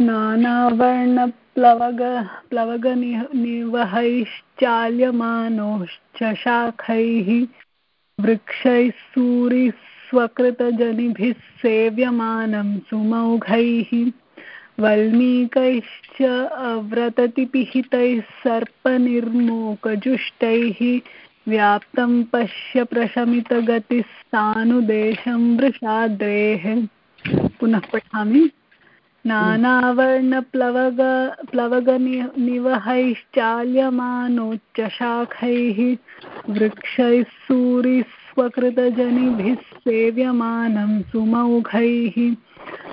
नानावर्णप्लवग प्लवगनिवहैश्चाल्यमानोश्च शाखैः वृक्षैः सूरिस्वकृतजनिभिः सेव्यमानं सुमौघैः वल्मीकैश्च व्रततिपिहितैः सर्पनिर्मोकजुष्टैः व्याप्तं पश्य प्रशमितगतिस्तानुदेशं वृषाद्रेः। पुनः पठामि। नानावर्णप्लवग, प्लवगनिवहैश्चाल्यमानोच्चशाखैः वृक्षैः सूरिस्वकृतजनिभिः सेव्यमानं सुमौघैः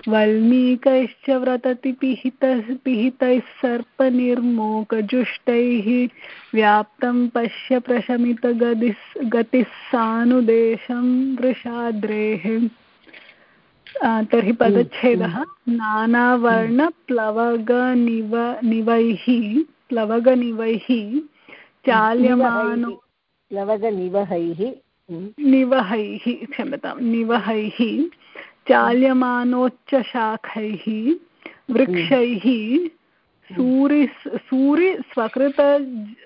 वल्मीकैश्च व्रतति पिहितः पिहितैः सर्पनिर्मोकजुष्टैः व्याप्तं पश्य प्रशमितगतिः गतिः सानुदेशं वृषाद्रेः। तर्हि पदच्छेदः नानावर्णप्लवगनिव निवैः प्लवगनिवैः चाल्यमानो प्लवगनिवहैः। निवहैः, क्षम्यतां, निवहैः, चाल्यमानोच्चशाखैः, वृक्षैः, सूरि सूरि स्वकृत,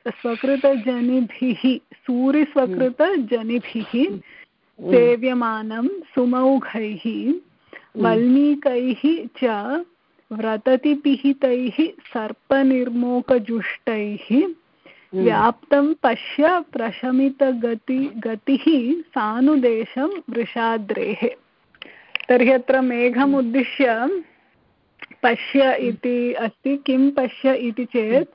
स्वकृतजनिभिः सूरिस्वकृतजनिभिः सेव्यमानं सुमौघैः, वल्मीकैः च व्रततिपिहितैः, सर्पनिर्मोकजुष्टैः व्याप्तं पश्य प्रशमितगति गतिः सानुदेशं वृषाद्रेः। तर्हि अत्र मेघम् उद्दिश्य पश्य इति अस्ति किं पश्य इति चेत्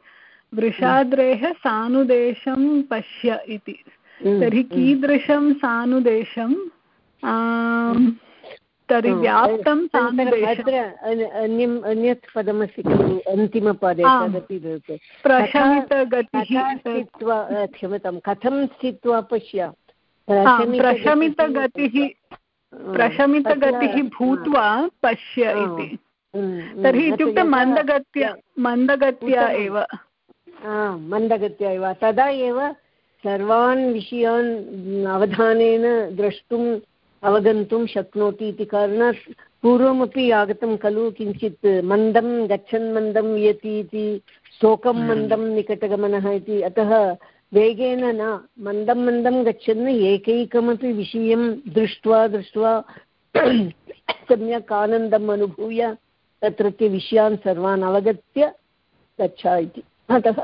वृषाद्रेः सानुदेशं पश्य इति। तर्हि कीदृशं सानुदेशं? तर्हि व्याप्तं अत्र अन्यम् अन्यत् पदमस्ति खलु अन्तिमपदे तदपि प्रशमितगतिः स्थित्वा क्षम्यतां कथं स्थित्वा पश्य प्रशमितगतिः प्रशमितगतिः भूत्वा। पश्य इति। तर्हि इत्युक्ते मन्दगत्या मन्दगत्या एव। मन्दगत्या एव। तदा एव सर्वान् विषयान् अवधानेन द्रष्टुम् अवगन्तुं शक्नोति इति कारणात् पूर्वमपि आगतं खलु किञ्चित् मन्दं गच्छन् मन्दं यति इति शोकं मन्दं निकटगमनः इति। अतः वेगेन न मन्दं मन्दं गच्छन् एकैकमपि विषयं दृष्ट्वा दृष्ट्वा [COUGHS] सम्यक् आनन्दम् अनुभूय तत्रत्य विषयान् सर्वान् अवगत्य गच्छ इति। अतः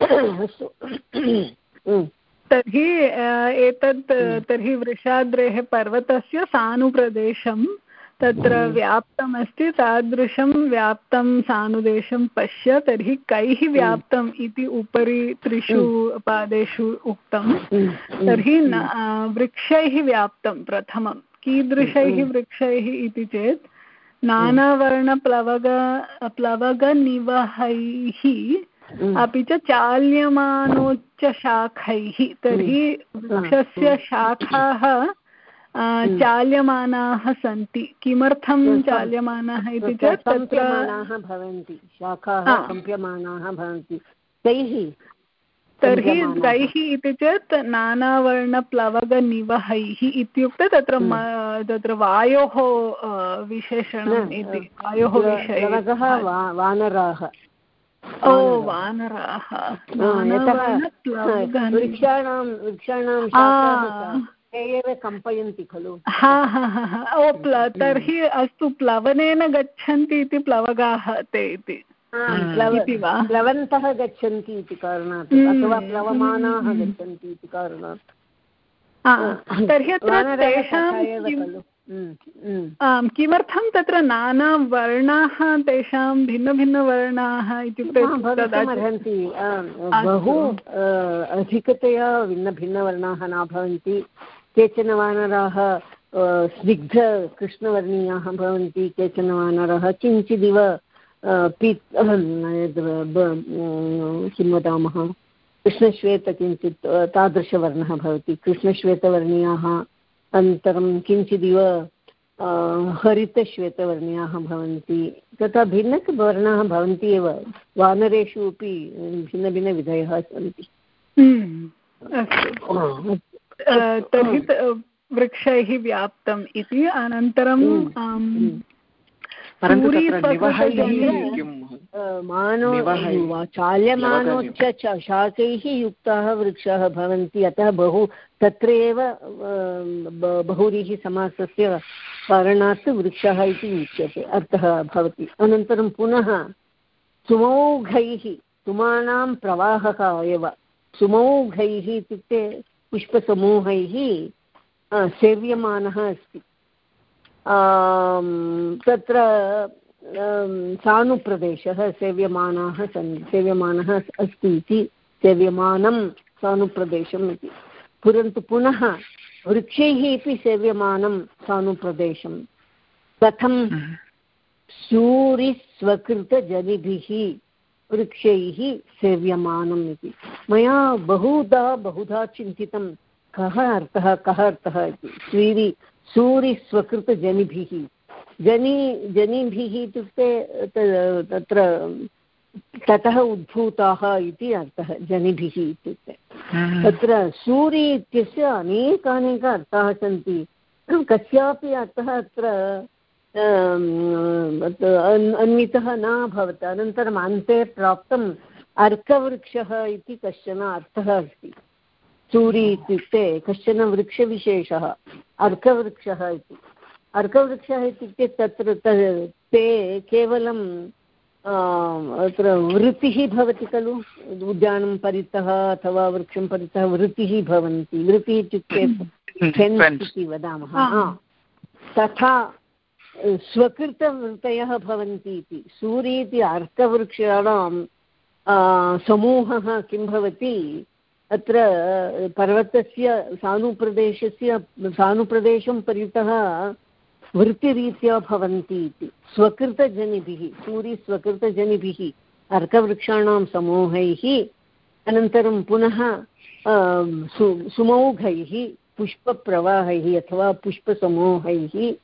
[COUGHS] अस्तु। [COUGHS] तर्हि एतत् तर्हि वृषाद्रेः पर्वतस्य सानुप्रदेशं तत्र व्याप्तमस्ति तादृशं व्याप्तं सानुदेशं पश्य तर्हि कैः व्याप्तम् इति उपरि त्रिषु पादेषु उक्तं। तर्हि वृक्षैः व्याप्तं प्रथमं। कीदृशैः वृक्षैः इति चेत् नानावर्णप्लवग प्लवगनिवहैः अपि च चाल्यमानोच्चशाखैः तर्हि वृक्षस्य शाखाः चाल्यमानाः सन्ति। किमर्थं चाल्यमानाः इति चेत् तत्र भवन्ति। शाखाः कम्प्यमानाः भवन्ति। तैः तर्हि तैः इति चेत् नानावर्णप्लवगनिवहैः इत्युक्ते तत्र तत्र वायोः विशेषणम् इति वायोः विषये। वानराः। ओ वानराः। वृक्षाणां वृक्षाणां ते एव कम्पयन्ति खलु। हा हा हा ओ प्ल तर्हि अस्तु प्लवनेन गच्छन्ति इति प्लवगाः ते इति। प्लवन्तः गच्छन्ति इति कारणात् अथवा प्लवमानाः गच्छन्ति इति कारणात्। तर्हि अत्र तेषां आम् किमर्थं तत्र नानावर्णाः तेषां भिन्नभिन्नवर्णाः इत्युक्ते बहु अधिकतया भिन्नभिन्नवर्णाः न भवन्ति केचन वानराः स्निग्धकृष्णवर्णीयाः भवन्ति केचन वानराः किञ्चिदिव पी किं वदामः कृष्णश्वेत किञ्चित् तादृशवर्णः भवति. कृष्णश्वेतवर्णीयाः अनन्तरं किञ्चिदिव हरितश्वेतवर्णीयाः भवन्ति तथा भिन्नवर्णाः भवन्ति एव वानरेषु अपि भिन्नभिन्नविधयः सन्ति। तर्हि वृक्षैः व्याप्तम् इति अनन्तरं परन्तु तत्र निवहैः किं मानो चाल्यमानोच्च शाकैः युक्ताः वृक्षाः भवन्ति। अतः बहु तत्र एव बहुव्रीः समासस्य कारणात् वृक्षः इति उच्यते अर्थः भवति। अनन्तरं पुनः सुमौघैः सुमानां प्रवाहः एव। सुमौघैः इत्युक्ते पुष्पसमूहैः सेव्यमानः अस्ति। तत्र सानुप्रदेशः सेव्यमानाः सन् सेव्यमानः अस्ति इति सेव्यमानं सानुप्रदेशम् इति। परन्तु पुनः वृक्षैः अपि सेव्यमानं सानुप्रदेशं। कथं? सूरिस्वकृतजनिभिः वृक्षैः सेव्यमानम् इति। मया बहुधा बहुधा चिन्तितं कः अर्थः कः अर्थः इति। स्वीरि सूरिस्वकृतजनिभिः। जनि जनिभिः इत्युक्ते तत्र ततः उद्भूताः इति अर्थः जनिभिः इत्युक्ते। हम्म। तत्र सूरि इत्यस्य अनेकानेक अर्थाः सन्ति। कस्यापि अर्थः अत्र अन्वितः न अभवत् अनन्तरम् अन्ते प्राप्तम् अर्कवृक्षः इति कश्चन अर्थः अस्ति। चूरि इत्युक्ते कश्चन वृक्षविशेषः अर्कवृक्षः इति। अर्कवृक्षः इत्युक्ते तत्र ते केवलं अत्र वृत्तिः भवति खलु? उद्यानं परितः अथवा वृक्षं परितः वृत्तिः भवन्ति। वृत्तिः इत्युक्ते फेन्स् इति वदामः। तथा स्वकृतवृत्तयः भवन्ति इति। सूरि इति अर्कवृक्षाणां समूहः किं भवति? अत्र पर्वतस्य सानुप्रदेशस्य, सानुप्रदेशं परितः वृत्तिरीत्या भवन्ति इति। स्वकृतजनिभिः, सूरिस्वकृतजनिभिः, अर्कवृक्षाणां समूहैः, अनन्तरं पुनः सु, सुमौघैः, पुष्पप्रवाहैः अथवा पुष्पसमूहैः,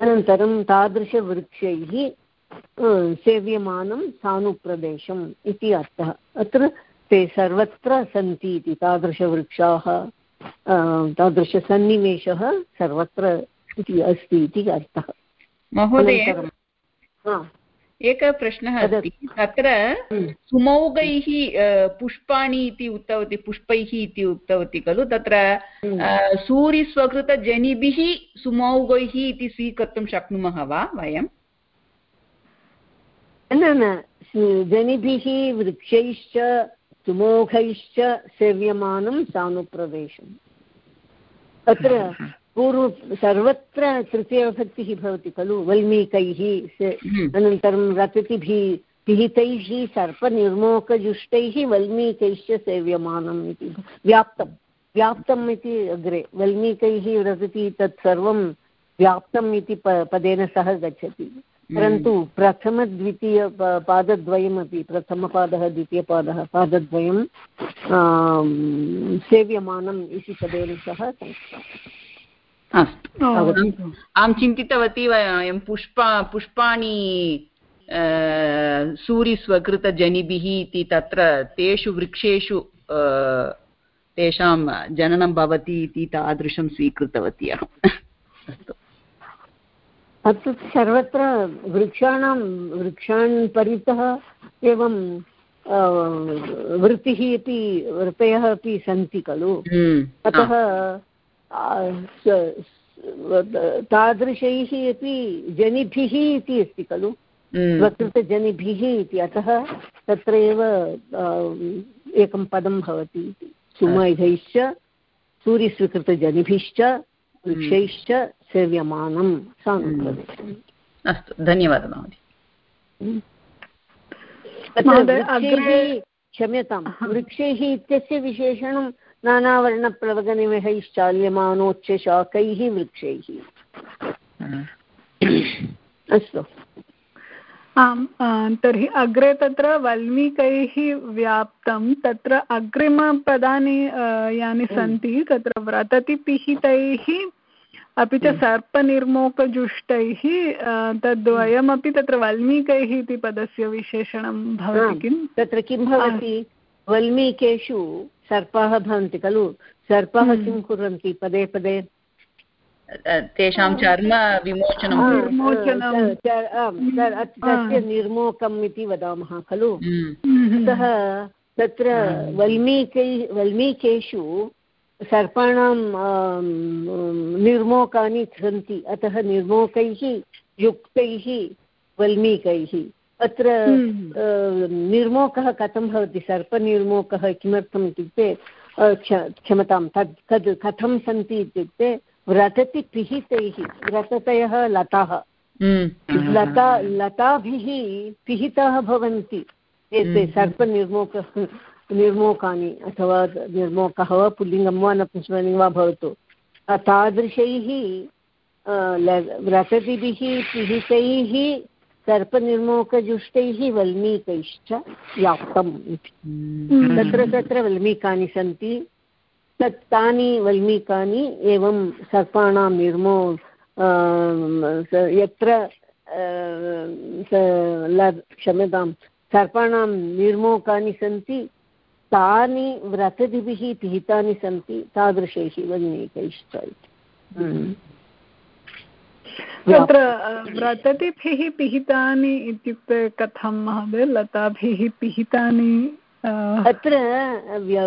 अनन्तरं तादृशवृक्षैः सेव्यमानं सानुप्रदेशम् इति अर्थः। अत्र ते सर्वत्र सन्ति इति तादृशवृक्षाः तादृशसन्निवेशः सर्वत्र इति अस्ति इति अर्थः। महोदय एकः प्रश्नः अस्ति। तत्र हम्म। सुमौगैः पुष्पाणि इति उक्तवती पुष्पैः इति उक्तवती खलु? तत्र हम्म। सूरिस्वकृतजनिभिः सुमौगैः इति स्वीकर्तुं शक्नुमः वा वयं न न जनिभिः वृक्षैश्च सुमोघैश्च सेव्यमानं सानुप्रवेशम्। अत्र पूर्व सर्वत्र तृतीयविभक्तिः भवति खलु वल्मीकैः हम्म। अनन्तरं रतिभिः पिहितैः सर्पनिर्मोकजुष्टैः वल्मीकैश्च सेव्यमानम् इति व्याप्तं। व्याप्तम् इति अग्रे वल्मीकैः रजति तत् सर्वं व्याप्तम् इति पदेन सह गच्छति। परन्तु प्रथमद्वितीय पादद्वयमपि प्रथमपादः द्वितीयपादः पादद्वयं सेव्यमानम् इति पदेन सह अस्तु। अहं चिन्तितवती वयं पुष्पा पुष्पाणि सूरिस्वकृतजनिभिः इति तत्र तेषु वृक्षेषु तेषां जननं भवति इति तादृशं स्वीकृतवती अहम्। अस्तु। अत्र सर्वत्र वृक्षाणां वृक्षान् परितः एवं वृत्तिः अपि वृत्तयः अपि सन्ति खलु। हम्म, अतः तादृशैः अपि जनिभिः इति अस्ति खलु। हम्म। स्वकृतजनिभिः इति। अतः तत्र एव एकं पदं भवति सुमैधैश्च सूर्यस्वीकृतजनिभिश्च वृक्षैश्च सेव्यमानं सानुप्रदेशम् अस्तु धन्यवादः महोदय। क्षम्यतां वृक्षैः इत्यस्य विशेषणं नानावर्णप्लवगनिवहैश्चाल्यमानोच्चशाकैः वृक्षैः। अस्तु। आम् तर्हि अग्रे तत्र वल्मीकैः व्याप्तं तत्र अग्रिमपदानि यानि सन्ति तत्र व्रततिपिहितैः अपि च सर्पनिर्मोकजुष्टैः तद्वयमपि तत्र वल्मीकैः इति पदस्य विशेषणं भवति किम्? तत्र किं भवति? वल्मीकेषु सर्पाः भवन्ति खलु? सर्पाः किं कुर्वन्ति? पदे पदे। तेषां चर्म विमोचनं तस्य निर्मोकम् इति वदामः खलु? अतः तत्र वल्मीकै वल्मीकेषु सर्पाणां निर्मोकानि सन्ति। अतः निर्मोकैः युक्तैः वल्मीकैः। अत्र निर्मोकः कथं भवति? सर्पनिर्मोकः किमर्थम् इत्युक्ते क्षमतां तद् तद् कथं सन्ति इत्युक्ते व्रतति पिहितैः व्रततयः लताः हम्म। लता लताभिः पिहिताः भवन्ति एते हम्म। सर्पनिर्मोकः निर्मोकानि अथवा निर्मोकः वा पुल्लिङ्गं वा नपुंसकलिङ्गं वा भवतु तादृशैः व्रततिभिः पिहितैः सर्पनिर्मोकजुष्टैः वल्मीकैश्च व्याप्तम् इति हम्म। तत्र तत्र वल्मीकानि सन्ति तत् तानि वल्मीकानि एवं सर्पाणां निर्मो यत्र क्षम्यतां सर्पाणां निर्मोकानि सन्ति तानि व्रतदिभिः पिहितानि सन्ति तादृशैः वल्मीकैश्च इति हम्म। तत्र व्रततिभिः पिहितानि इत्युक्ते कथं महोदय लताभिः पिहितानि अत्र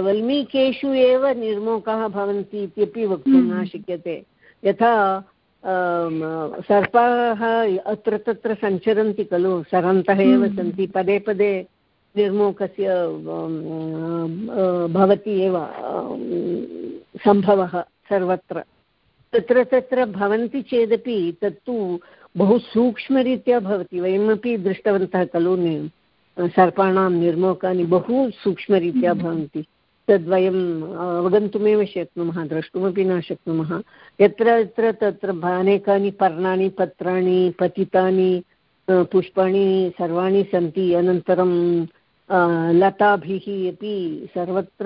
वल्मीकेषु एव निर्मोकाः भवन्ति इत्यपि वक्तुं न हम्म। शक्यते यथा सर्पाः अत्र तत्र सञ्चरन्ति खलु सरन्तः एव हम्म। सन्ति पदे पदे निर्मोकस्य भवति एव सम्भवः सर्वत्र तत्र तत्र भवन्ति चेदपि तत्तु बहु सूक्ष्मरीत्या भवति वयमपि दृष्टवन्तः खलु सर्पाणां निर्मोकानि बहु सूक्ष्मरीत्या हम्म। भवन्ति। तद्वयम् अवगन्तुमेव शक्नुमः द्रष्टुमपि न शक्नुमः। यत्र यत्र तत्र अनेकानि पर्णानि पत्राणि पतितानि पुष्पाणि सर्वाणि सन्ति। अनन्तरं लताभिः अपि सर्वत्र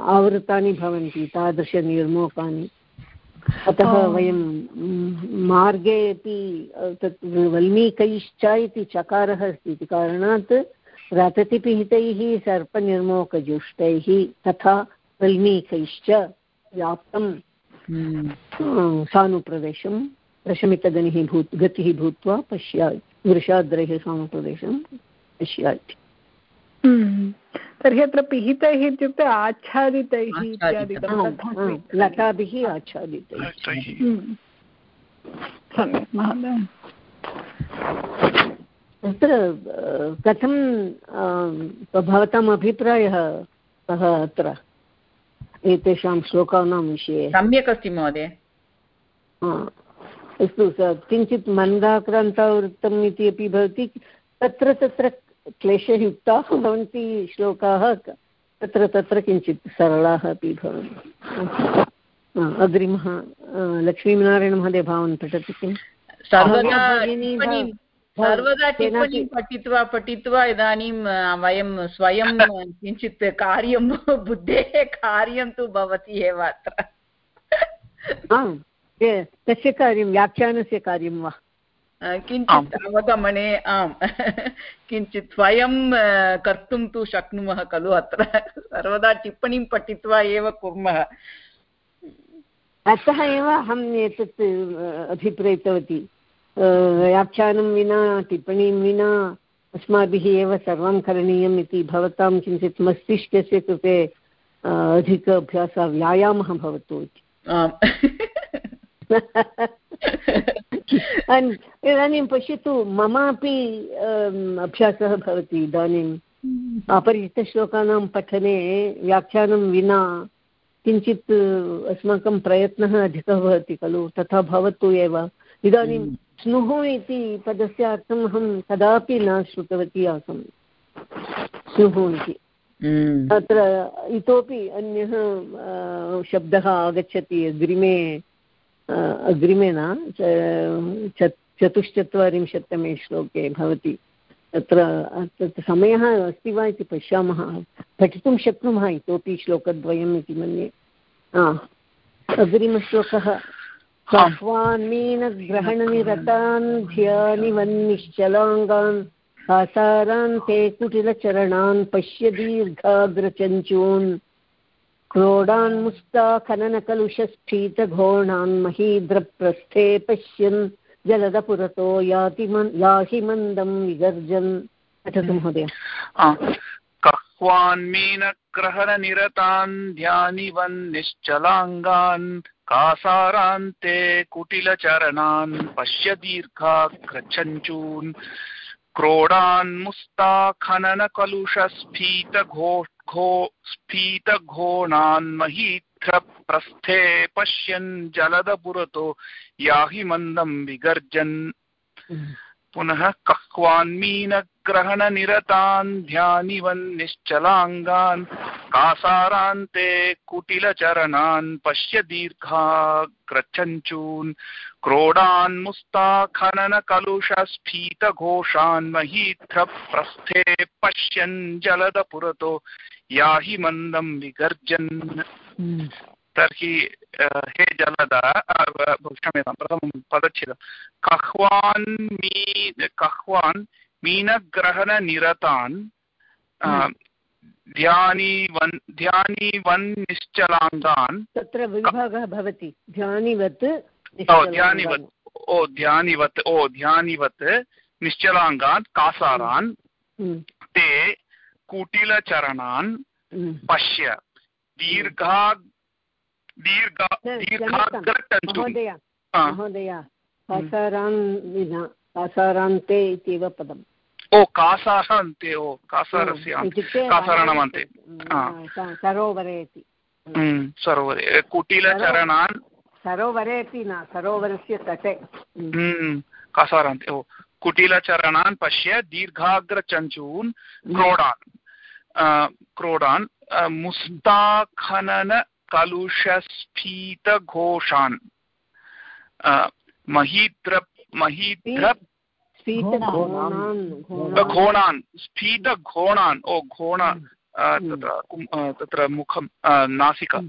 आवृतानि भवन्ति तादृशनिर्मोकानि। अतः वयं मार्गे अपि तत् वल्मीकैश्च इति चकारः अस्ति इति कारणात् रततिपिहितैः सर्पनिर्मोकजुष्टैः तथा वल्मीकैश्च व्याप्तं हम्म। सानुप्रदेशं प्रशमितगनिः भूत् गतिः भूत्वा पश्यात् वृषाद्रैः सानुप्रदेशं पश्यात्। हम्म। तर्हि अत्र पिहितैः इत्युक्ते आच्छादितैः लताभिः आच्छादितैः। हम्म। सम्यक् महोदय। तत्र कथं भवताम् अभिप्रायः कः अत्र एतेषां श्लोकानां विषये? सम्यक् अस्ति महोदय। अस्तु किञ्चित् मन्दाक्रान्तवृत्तम् इति अपि भवति। तत्र तत्र क्लेशयुक्ताः भवन्ति श्लोकाः तत्र तत्र किञ्चित् सरलाः अपि भवन्ति। अग्रिमः लक्ष्मीनारायणमहोदय भावन् पठति किम्? सर्वदा टिप्पणीं पठित्वा पठित्वा इदानीं वयं स्वयं [LAUGHS] किञ्चित् कार्यं बुद्धेः कार्यं तु भवति एव अत्र. कस्य कार्यं व्याख्यानस्य कार्यं वा? किञ्चित् अवगमने आम्. [LAUGHS] किञ्चित् स्वयं कर्तुं तु शक्नुमः खलु अत्र. सर्वदा टिप्पणीं पठित्वा एव कुर्मः. अतः एव अहम् एतत् अभिप्रेतवती। व्याख्यानं विना टिप्पणीं विना अस्माभिः एव सर्वं करणीयम् इति भवतां किञ्चित् मस्तिष्कस्य कृते अधिक अभ्यासः व्यायामः भवतु इति। [LAUGHS] इदानीं पश्यतु ममापि अभ्यासः भवति इदानीम्। [LAUGHS] अपरिचितश्लोकानां पठने व्याख्यानं विना किञ्चित् अस्माकं प्रयत्नः अधिकः भवति खलु तथा भवतु एव। इदानीं स्नुः इति पदस्य अर्थम् अहं कदापि न श्रुतवती आसम्। स्नुः इति। हम्म। तत्र इतोपि अन्यः शब्दः आगच्छति अग्रिमे अग्रिमे न चतुश्चत्वारिंशत्तमे श्लोके भवति। तत्र तत् समयः अस्ति वा इति पश्यामः। पठितुं शक्नुमः इतोपि श्लोकद्वयम् इति मन्ये। अग्रिमश्लोकः। स्वान्मीनग्रहणनिरतान् ध्यानिवन्निश्चलाङ्गान् आसारान् ते कुटिलचरणान् पश्य दीर्घाग्रचञ्चून्। क्रोडान्मुस्ता खननकलुषस्फीतघोणान् महीद्रप्रस्थे पश्यन् जलदपुरतो याति याहि मन्दं विगर्जन्। पठतु महोदय। कह्वान्मीनग्रहणनिरतान् ध्यानिवन्निश्चलाङ्गान् कासारान्ते कुटिलचरणान् पश्य दीर्घाग्रचञ्चून् क्रोडान्मुस्ताखननकलुषस्फीतघो घो स्फीतघोणान्महीध्रप्रस्थे पश्यन् जलदपुरतो याहि मन्दं विगर्जन्। पुनः कह्वान्मीनग्रहणनिरतान् ध्यानिवन्निश्चलाङ्गान् कासारान्ते कुटिलचरणान् पश्य दीर्घाग्रचञ्चून् क्रोडान्मुस्ताखननकलुषस्फीतघोषान् महीध्रप्रस्थे पश्यन् जलदपुरतो याहि मन्दं विगर्जन् तर्हि हे जलद क्षम्यतां प्रथमं पदच्छेदं. कह्वान् मी कह्वान् मीनग्रहणनिरतान् ध्यानीवन् ध्यानीवन् निश्चलाङ्गान् तत्र विभागः भवति. ध्यानिवत् ओ ध्यानिवत्. ओ ध्यानिवत् ओ ध्यानिवत् निश्चलाङ्गान् कासारान् ते कुटिलचरणान् पश्य. दीर्घा दीर्घा दीर्घाग्रतन्तु। महोदय कासारान् विना कासारान्ते इत्येव पदम्। ओ कासारान्ते ओ कासारस्य कासाराणामन्ते सरोवरे इति सरोवरे कुटिलचरणान्। सरोवरे अपि न सरोवरस्य तटे। कासारान्ते ओ कुटिलचरणान् पश्य दीर्घाग्रचञ्चून् क्रोडान्। क्रोडान् मुस्ताखनन कलुषस्फीतघोषान् महीद्र महीद्र घोणान्। स्फीतघोणान्। ओ घोण तत्र तत्र मुखं नासिका।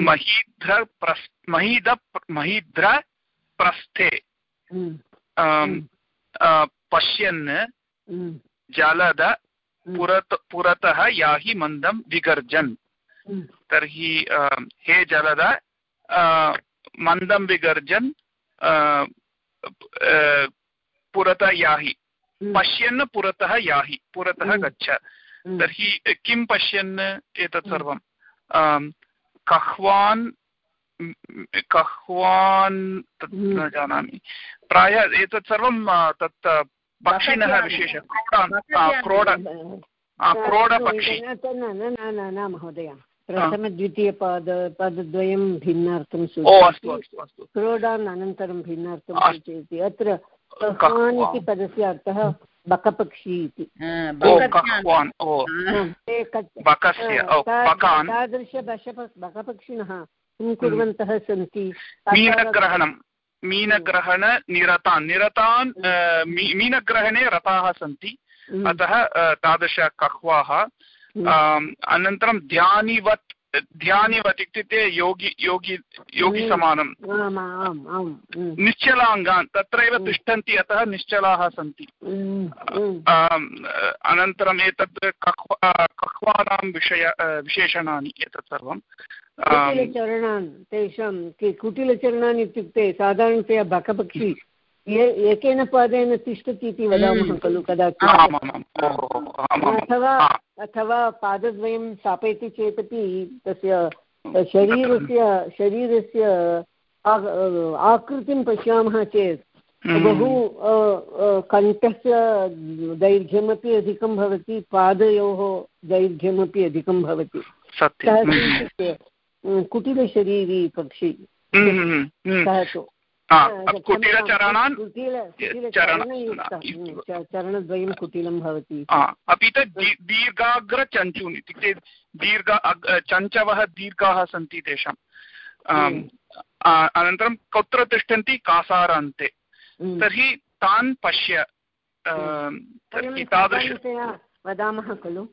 महीध्र प्रस् महीद महीध्र प्रस्थे। पश्यन्। जलद पुरत पुरतः याहि मन्दं विगर्जन्। तर्हि हे जलद मन्दं विगर्जन् पुरतः याहि। पश्यन् पुरतः याहि पुरतः गच्छ। तर्हि किं पश्यन् एतत् सर्वं? कह्वान् कह्वान् तत् न जानामि। प्रायः एतत् सर्वं तत् पक्षिणः विशेष क्रोड क्रोडपक्षि। न न न महोदय। प्रथमद्वितीयपाद पदद्वयं भिन्नार्थं सूचयति। क्रोडान् अनन्तरं भिन्नार्थं सूचयति। अत्र कह्वान्। इति पदस्य अर्थः बकपक्षी इति। तादृश बकपक्षिणः किं कुर्वन्तः सन्ति? मीनग्रहणं मीनग्रहणनिरतान् निरतान् मीनग्रहणे रताः सन्ति। अतः तादृश कह्वाः। अनन्तरं ध्यानिवत् ध्यानिवत् इत्युक्ते योगि योगि योगिसमानं निश्चलाङ्गान् तत्रैव तिष्ठन्ति अतः निश्चलाः सन्ति। अनन्तरम् एतत् कह्वा कह्वानां विषय विशेषणानि एतत् सर्वं। कुटिलचरणान् तेषां कुटिलचरणान् इत्युक्ते साधारणतया बकपक्षी एकेन पादेन तिष्ठति इति वदामः खलु कदाचित्। अथवा अथवा पादद्वयं स्थापयति चेदपि तस्य शरीरस्य शरीरस्य आकृतिं पश्यामः चेत् बहु कण्ठस्य दैर्घ्यमपि अधिकं भवति पादयोः दैर्घ्यमपि अधिकं भवति। सः कुटिलशरीरी पक्षी। सः तु। कुटिलचरणान् चरणद्वयं कुटिलं भवति अपि च दीर्घाग्रचञ्चून् इत्युक्ते दीर्घ चञ्चवः दीर्घाः सन्ति तेषाम् अनन्तरं कुत्र तिष्ठन्ति कासारान्ते तर्हि तान् पश्य तादृश वदामः खलु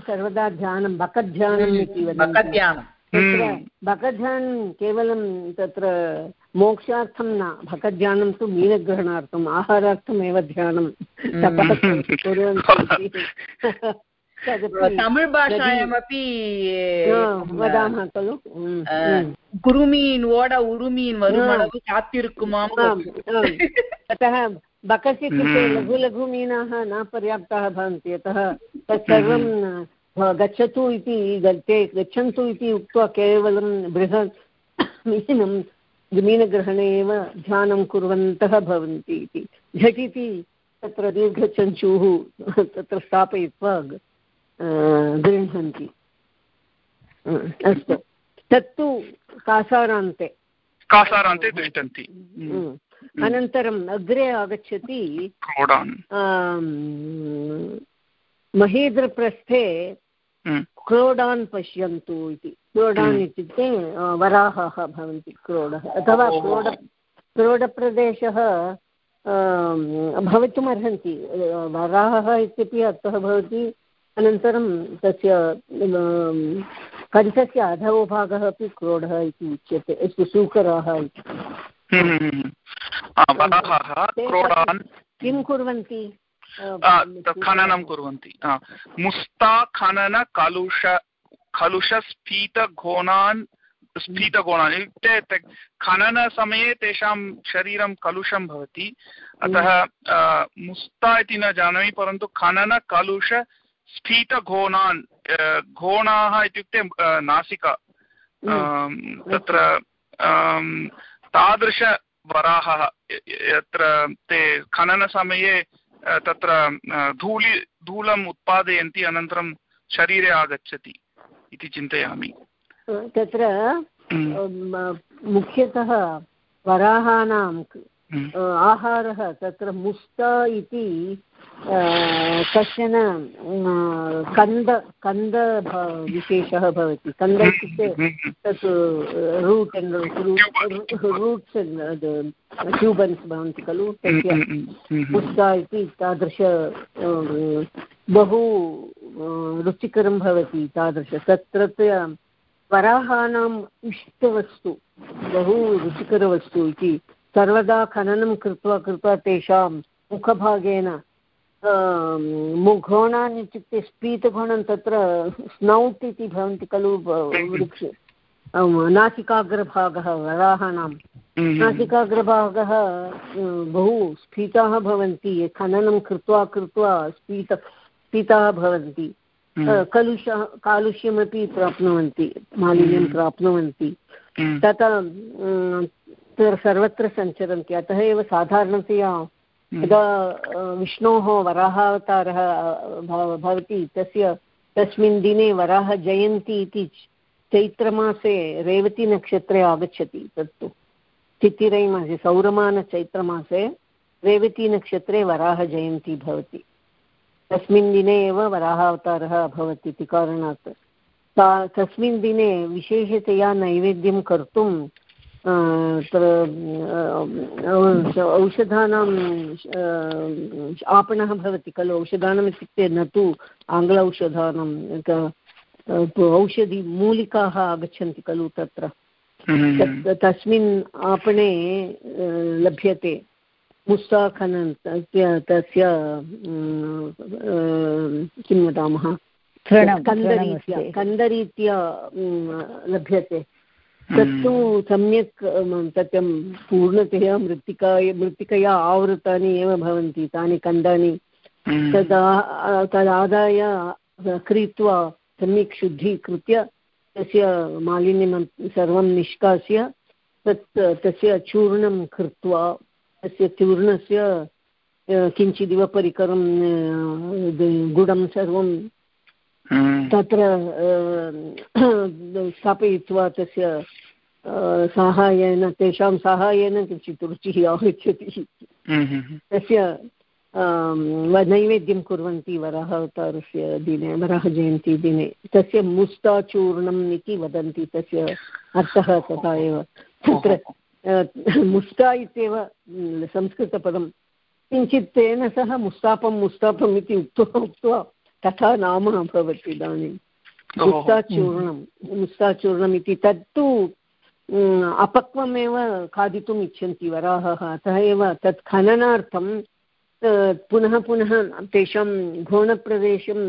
सर्वदा ध्यानं बकध्यानम् इति वदन्ति तत्र भगध्यानं केवलं तत्र मोक्षार्थं न भगध्यानं तु मीनग्रहणार्थम् आहारार्थमेव ध्यानं तपः [LAUGHS] [LAUGHS] वदामः खलु? हम्म, हम्म। कुरुमीन् ओड उरुमीन् अतः बकस्य कृते लघु लघु मीनाः न पर्याप्ताः भवन्ति। अतः तत्सर्वं गच्छतु इति ते गच्छन्तु इति उक्त्वा केवलं बृहत् मीनं मीनग्रहणे एव ध्यानं कुर्वन्तः भवन्ति इति। झटिति तत्र दीर्घचञ्चूः तत्र स्थापयित्वा गृह्णन्ति। अस्तु। तत्तु कासारान्ते। कासारान्ते तिष्ठन्ति अनन्तरम् अग्रे आगच्छति महेन्द्रप्रस्थे क्रोडान् पश्यन्तु इति। क्रोडान् इत्युक्ते वराहः भवन्ति क्रोडः। अथवा क्रोड क्रोडप्रदेशः भवितुमर्हन्ति। वराहः इत्यपि अर्थः भवति अनन्तरं तस्य कण्ठस्य अधो भागः अपि क्रोडः इति उच्यते अस्तु सूकराः इति। हम्म। किं कुर्वन्ति? खननं कुर्वन्ति। मुस्ता खनन कलुष कलुषस्फीतघोणान् स्फीतगुणान् इत्युक्ते खननसमये तेषां शरीरं कलुषं भवति। अतः मुस्ता इति न जानामि परन्तु खननकलुष स्फीतघोणान् घोणाः इत्युक्ते नासिका। हम्म। तत्र तादृशवराहः यत्र ते खननसमये तत्र धूलि धूलम् उत्पादयन्ति अनन्तरं शरीरे आगच्छति इति चिन्तयामि तत्र हम्म। मुख्यतः वराहानां। आहारः तत्र मुस्ता इति कश्चन कन्द कन्द विशेषः भवति। कन्द इत्युक्ते तत् रूट् रूट्स् ट्यूबन्स् भवन्ति खलु? तस्य पुस्ता इति तादृश बहु रुचिकरं भवति तादृश। तत्रत्य वराहानाम् इष्टवस्तु बहु रुचिकरवस्तु इति सर्वदा खननं कृत्वा कृत्वा तेषां मुखभागेन घोणान् इत्युक्ते स्पीतघोणं तत्र स्नौट् इति भवन्ति खलु वृक्ष नासिकाग्रभागः वराहाणां हम्म। नासिकाग्रभागः बहु स्फीताः भवन्ति खननं कृत्वा कृत्वा स्फीत स्फीताः भवन्ति हम्म। कलुषः कालुष्यमपि प्राप्नुवन्ति मालिन्यं हम्म। प्राप्नुवन्ति तथा सर्वत्र सञ्चरन्ति अतः एव साधारणतया यदा विष्णोः वराहावतारः भवति तस्य तस्मिन् दिने वराहजयन्ती इति चैत्रमासे रेवतीनक्षत्रे आगच्छति तत्तु। चित्तिरैमासे सौरमानचैत्रमासे रेवतीनक्षत्रे वराहजयन्ती भवति। तस्मिन् दिने एव वराहावतारः अभवत् इति कारणात्। सा तस्मिन् दिने विशेषतया नैवेद्यं कर्तुं औषधानां आपणः भवति खलु औषधानाम् इत्युक्ते न तु आङ्ग्ल औषधानां औषधि मूलिकाः आगच्छन्ति खलु तत्र। हम्म। तस्मिन् आपणे लभ्यते। मुस्ताखनन् तस्य किं वदामः? कन्दरीत्या कन्दरीत्या लभ्यते। तत्तु सम्यक् तत् पूर्णतया मृत्तिका मृत्तिकया आवृतानि एव भवन्ति तानि कन्दानि। तदा तदादाय क्रीत्वा सम्यक् शुद्धीकृत्य तस्य मालिन्यं सर्वं निष्कास्य तत् तस्य चूर्णं कृत्वा तस्य चूर्णस्य किञ्चिदिव परिकरं गुडं सर्वं तत्र [COUGHS] स्थापयित्वा तस्य साहाय्येन तेषां साहाय्येन किञ्चित् रुचिः आगच्छति। तस्य नैवेद्यं कुर्वन्ति वराह अवतारस्य दिने वराहजयन्ती दिने। तस्य मुस्ताचूर्णम् इति वदन्ति तस्य अर्थः तथा एव। तत्र मुस्ता इत्येव संस्कृतपदं। किञ्चित् तेन सह मुस्तापं मुस्तापम् इति उक्त्वा उक्त्वा तथा नाम अभवत् इदानीं। मुस्ताचूर्णं मुस्ताचूर्णम् इति तत्तु अपक्वमेव खादितुम् इच्छन्ति वराहः। अतः एव तत् खननार्थं पुनः पुनः तेषां घोणप्रदेशं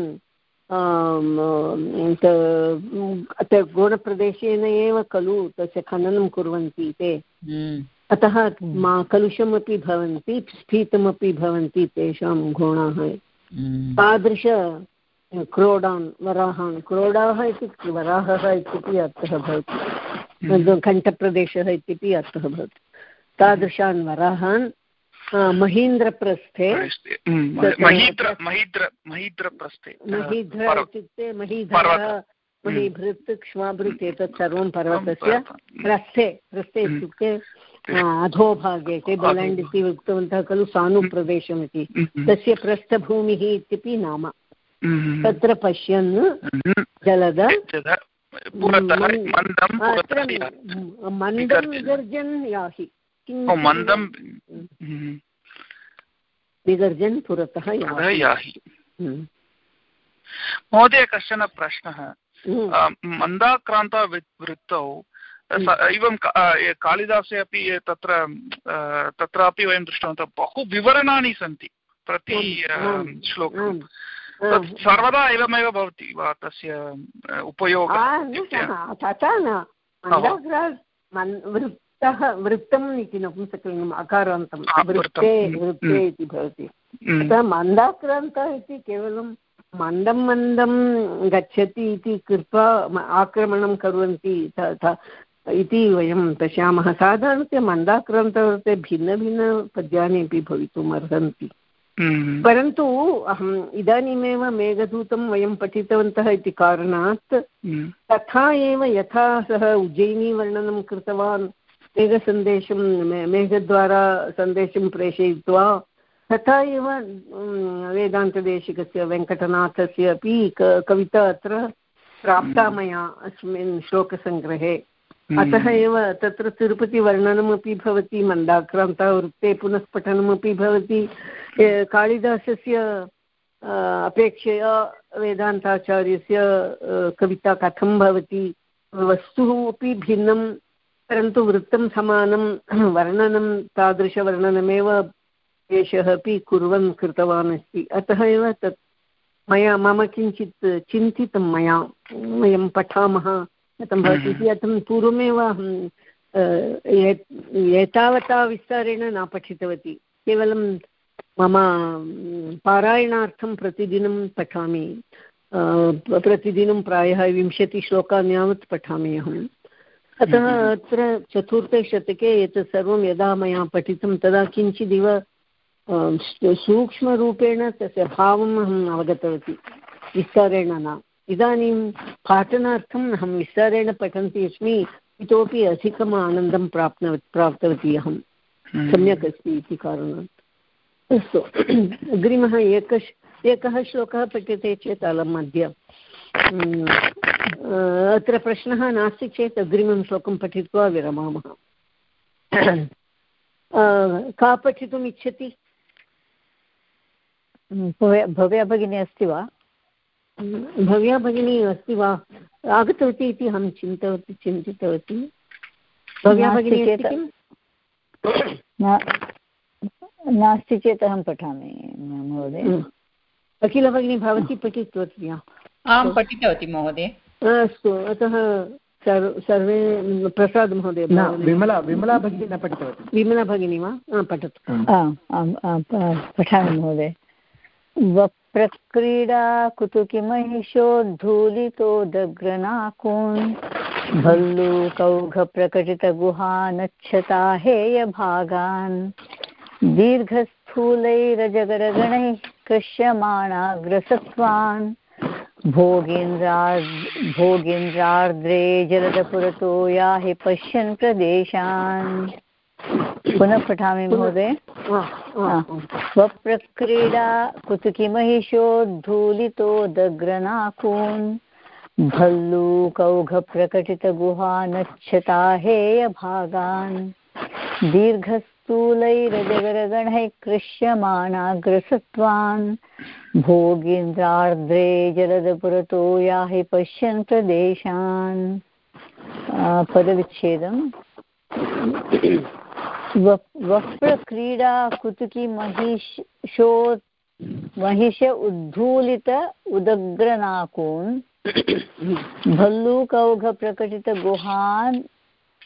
गुणप्रदेशेन एव खलु तस्य खननं कुर्वन्ति ते। हम्म। अतः मा कलुषमपि भवन्ति स्फीतमपि भवन्ति तेषां गुणाः हम्म। तादृश क्रोडान् वराहान्। क्रोडाः इत्युक्ते वराहः इत्यपि अर्थः भवति। हम्म। कण्ठप्रदेशः इत्यपि अर्थः भवति। तादृशान् वराहान् महीन्द्रप्रस्थे महीन्द्र इत्युक्ते महीधरः महीभृत् क्ष्माभृत् एतत् सर्वं पर्वतस्य प्रस्थे। प्रस्थे इत्युक्ते अधोभागे टेबल् इति उक्तवन्तः खलु सानुप्रदेशमिति। तस्य पृष्ठभूमिः इत्यपि नाम। तत्र पश्यन् जलद। मन्दं विगर्जन् याहि मन्दं विगर्जन् पुरतः याहि महोदय कश्चन प्रश्नः। मन्दाक्रान्त वृत्तौ एवं कालिदासे अपि तत्र तत्रापि वयं दृष्टवन्तः बहु विवरणानि सन्ति प्रति श्लोकं। सर्वदा एवमेव भवति वा तस्य उपयोगः तथा न। वृत्तः वृत्तम् इति नपुंसकलिङ्गम् अकारान्तं वृत्ते वृत्ते इति भवति। अतः मन्दाक्रान्तः इति केवलं मन्दं मन्दं गच्छति इति कृत्वा आक्रमणं कुर्वन्ति इति वयं पश्यामः साधारणतया मन्दाक्रान्तवर्ते भिन्नभिन्नपद्यानि अपि भवितुम् अर्हन्ति हम्म। परन्तु अहम् इदानीमेव मेघदूतं वयं पठितवन्तः इति कारणात् हम्म। तथा एव यथा सः उज्जयिनीवर्णनं कृतवान् मेघसन्देशं मेघद्वारा सन्देशं प्रेषयित्वा तथा एव वेदान्तदेशिकस्य वेङ्कटनाथस्य अपि कविता अत्र प्राप्ता मया अस्मिन् श्लोकसङ्ग्रहे अतः हम्म। एव तत्र तिरुपतिवर्णनमपि भवति मन्दाक्रान्तवृत्ते पुनः पठनमपि भवति। कालिदासस्य अपेक्षया वेदान्ताचार्यस्य कविता कथं भवति। वस्तुः अपि भिन्नं परन्तु वृत्तं समानं [CLEARS THROAT] वर्णनं तादृशवर्णनमेव एषः अपि कुर्वन् कृतवान् अस्ति अतः एव तत् मया मम किञ्चित् चिन्तितं मया वयं पठामः। कथं भवति इति अहं पूर्वमेव अहं एतावता विस्तारेण न पठितवती। केवलं मम पारायणार्थं प्रतिदिनं पठामि। प्रतिदिनं प्रायः विंशतिश्लोकान् यावत् पठामि अहम् अतः हम्म। अत्र चतुर्थे शतके एतत् सर्वं यदा मया पठितं तदा किञ्चिदिव सूक्ष्मरूपेण तस्य भावम् अहम् अवगतवती। विस्तारेण न। इदानीं पाठनार्थम् अहं विस्तारेण पठन्ती अस्मि इतोपि अधिकम् आनन्दं प्राप्नव प्राप्तवती अहं। हम्म। सम्यक् अस्ति इति कारणात्। अस्तु अग्रिमः एकः एकः श्लोकः पठ्यते चेत् अलं मध्य हम्म। अत्र प्रश्नः नास्ति चेत् अग्रिमं श्लोकं पठित्वा विरमामः। का पठितुम् इच्छति? भव्या भगिनी अस्ति वा? भव्या भगिनी अस्ति वा? आगतवती इति अहं चिन्तवती चिन्तितवती। भव्या भगिनी नास्ति चेत् अहं पठामि महोदय। अखिलभगिनी भवती पठितवती आं पठितवती महोदय। अस्तु अतः सर्वे प्रसाद् महोदय विमला विमला भगिनी न पठितवती। विमला भगिनी वा? पठतु। पठामि महोदय। वप्रक्रीडा कुतुकिमहिषोद्धूलितोदग्रनाकून् भल्लूकौघप्रकटितगुहा हेयभागान् दीर्घस्थूलैरजगरगणैः कृष्यमाणाग्रसत्वान् भोगेन्द्रार् भोगेन्द्रार्द्रे जलदपुरतो याहि पश्यन् प्रदेशान्। पुनः पठामि महोदय। स्वप्रक्रीडा कुतुकिमहिषोद्धूलितोदग्रनाकून् भल्लूकौघप्रकटितगुहा नच्छता हेयभागान् दीर्घस्थूलैरजगरगणैः कृष्यमाणाग्रसत्वान् भोगीन्द्रार्द्रे जलदपुरतो याहि पश्यन् प्रदेशान् पदविच्छेदम्। वप्रक्रीडा कुतुकी महिषो महिष उद्धूलित उदग्रनाकून् भल्लूकौघप्रकटितगुहान्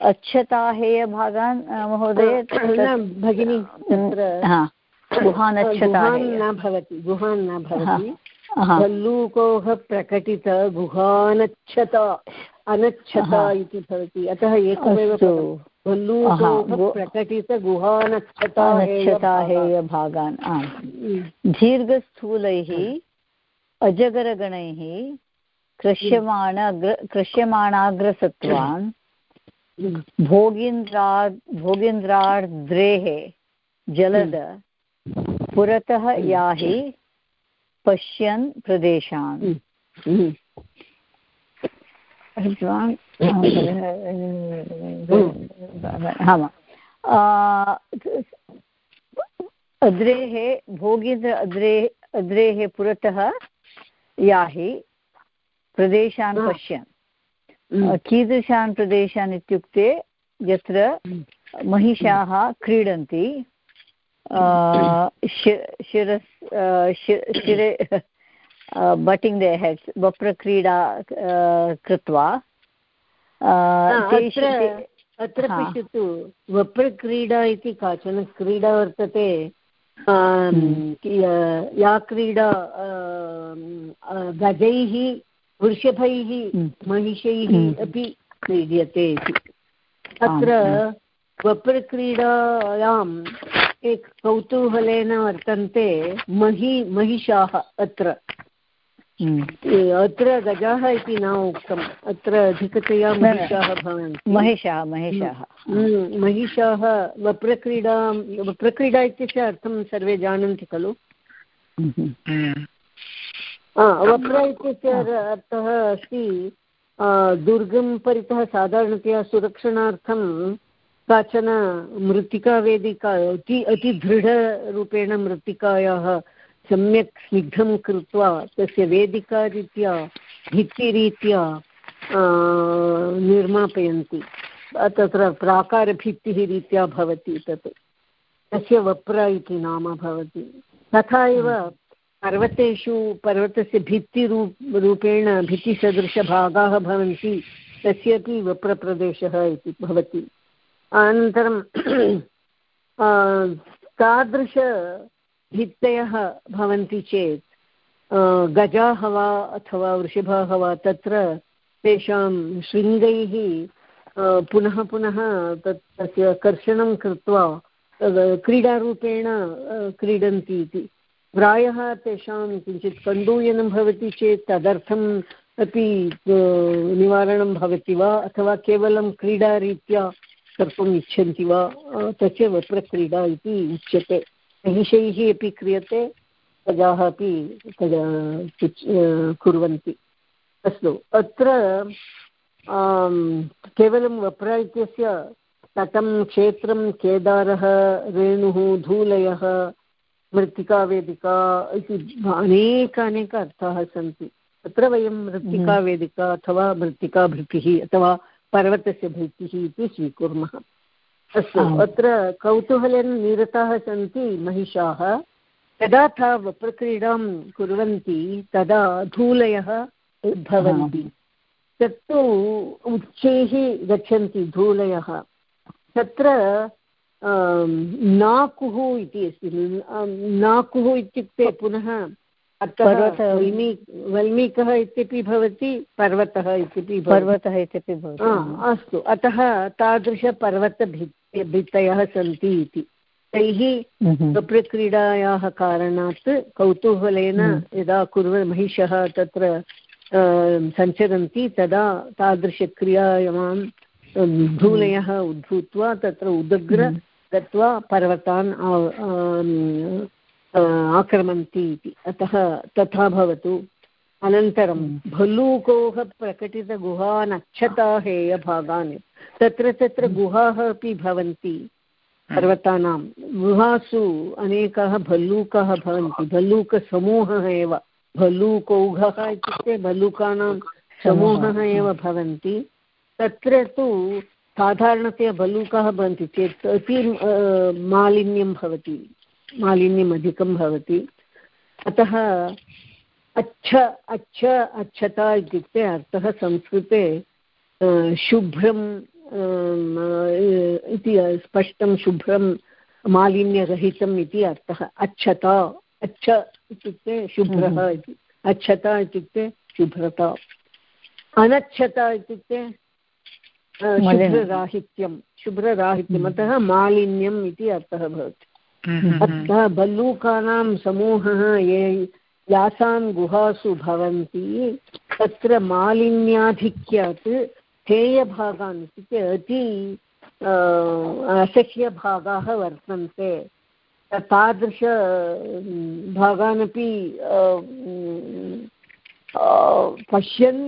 अच्छताहेयभागान् महोदय भगिनी गुहान् न भवति गुहान् न भवति। भल्लूकोः प्रकटित गुहानच्छत अनच्छत इति भवति। अतः एकमेव प्रकटित गुहानच्छताहेयभागान् आम् दीर्घस्थूलैः अजगरगणैः कृष्यमाण कृष्यमाणाग्रसत्वान् भोगीन्द्रा भोगीन्द्रार्द्रेः जलद पुरतः याहि पश्यन् प्रदेशान्। अद्रेः भोगीन्द्र अद्रे अद्रेः पुरतः याहि प्रदेशान् पश्यन् कीदृशान् प्रदेशान् इत्युक्ते यत्र महिषाः क्रीडन्ति। शिरस् शिरे बटिङ्ग् दे हेड्स् वप्रक्रीडा कृत्वा। अत्र पश्यतु वप्रक्रीडा इति काचन क्रीडा वर्तते। या क्रीडा गजैः वृषभैः महिषैः अपि क्रीड्यते इति। अत्र वप्रक्रीडायाम् एक कौतूहलेन वर्तन्ते महि महिषाः अत्र। अत्र गजाः इति न उक्तम्। अत्र अधिकतया महिषाः भवन्ति। महिषाः महिषाः। महिषाः वप्रक्रीडा वप्रक्रीडा इत्यस्य अर्थं सर्वे जानन्ति खलु? वप्र इत्यस्य अर्थः अस्ति दुर्गं परितः साधारणतया सुरक्षणार्थं काचन मृत्तिकावेदिका अति अतिदृढरूपेण मृत्तिकायाः सम्यक् स्निग्धं कृत्वा तस्य वेदिकारीत्या भित्तिरीत्या निर्मापयन्ति। तत्र प्राकारभित्तिः रीत्या भवति तत्। तस्य वप्र इति नाम भवति। तथा एव पर्वतेषु पर्वतस्य भित्तिरूप रूपेण भित्तिसदृशभागाः भवन्ति तस्यापि वप्रप्रदेशः इति भवति। अनन्तरं [CLEARS THROAT] तादृशभित्तयः भवन्ति चेत् गजाः वा अथवा वृषभाः वा तत्र तेषां शृङ्गैः पुनः पुनः तत् तस्य कर्षणं कृत्वा क्रीडारूपेण क्रीडन्ति इति। प्रायः तेषां किञ्चित् कण्डूयनं भवति चेत् तदर्थम् अपि निवारणं भवति वा? अथवा केवलं क्रीडारीत्या कर्तुम् इच्छन्ति वा? तस्य वस्त्रक्रीडा इति उच्यते। महिषैः अपि क्रियते प्रजाः अपि कुर्वन्ति। अस्तु अत्र केवलं वप्र इत्यस्य तटं क्षेत्रं केदारः रेणुः धूलयः मृत्तिकावेदिका इति अनेक अनेक अर्थाः सन्ति। तत्र वयं मृत्तिकावेदिका अथवा मृत्तिकाभृतिः अथवा पर्वतस्य भित्तिः इति स्वीकुर्मः। अस्तु अत्र कौतूहलेन निरताः सन्ति महिषाः। यदा ता प्रक्रीडां कुर्वन्ति तदा धूलयः उद्भवन्ति। तत्तु उच्चैः गच्छन्ति धूलयः। तत्र नाकुः इति अस्ति। नाकुः इत्युक्ते पुनः वल्मी वल्मीकः इत्यपि भवति पर्वतः इत्यपि पर्वतः इत्यपि भवति। अस्तु। अतः तादृशपर्वतभित् भित्तयः सन्ति इति तैः हम्म। प्रक्रीडायाः कारणात् कौतूहलेन हम्म। यदा कुर्व महिषः तत्र सञ्चरन्ति तदा तादृशक्रियायां धूलयः उद्भूत्वा तत्र उदग्र हम्म। गत्वा पर्वतान् आक्रमन्ति इति अतः तथा भवतु अनन्तरं हम्म। भल्लूकोः प्रकटितगुहानक्षता हेयभागान्। तत्र तत्र गुहाः अपि भवन्ति पर्वतानां गुहासु अनेकाः भल्लूकाः भवन्ति। भल्लूकसमूहः एव। भल्लूकौघः इत्युक्ते भल्लूकानां समूहः एव भवन्ति। तत्र तु साधारणतया भल्लूकाः भवन्ति चेत् अति मालिन्यं भवति। मालिन्यम् अधिकं भवति। अतः अच्छ अच्छ अच्छता इत्युक्ते अर्थः संस्कृते शुभ्रं इति स्पष्टं शुभ्रं मालिन्यरहितम् इति अर्थः अच्छता अच्छ इत्युक्ते शुभ्रः हम्म। इति। अच्छता इत्युक्ते शुभ्रता। अनच्छता इत्युक्ते शुभ्रराहित्यं शुभ्रराहित्यम् हम्म। अतः मालिन्यम् इति अर्थः भवति। हम्म, अतः भल्लूकानां समूहः ये यासां गुहासु भवन्ति तत्र मालिन्याधिक्यात् हेयभागान् इत्युक्ते अति असह्यभागाः वर्तन्ते। तादृश भागानपि पश्यन्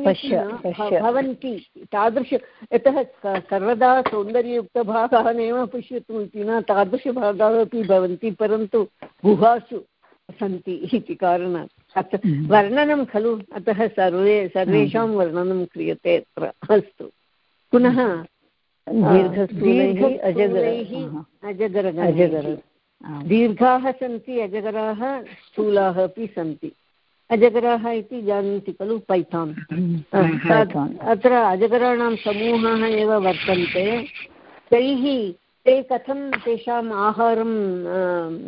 भवन्ति। तादृश यतः सर्वदा सौन्दर्ययुक्तभागाः नैव पश्यतु इति न तादृशभागाः अपि भवन्ति परन्तु गुहासु सन्ति इति कारणात्। अत्र हम्म। वर्णनं खलु? अतः सर्वे सर्वेषां हम्म। वर्णनं क्रियते अत्र। अस्तु। पुनः अजगरगणैः दीर्घाः सन्ति अजगराः स्थूलाः अपि सन्ति। अजगराः इति जानन्ति खलु? पैथान् अत्र अजगराणां समूहाः एव वर्तन्ते। तैः ते कथं तेषाम् आहारं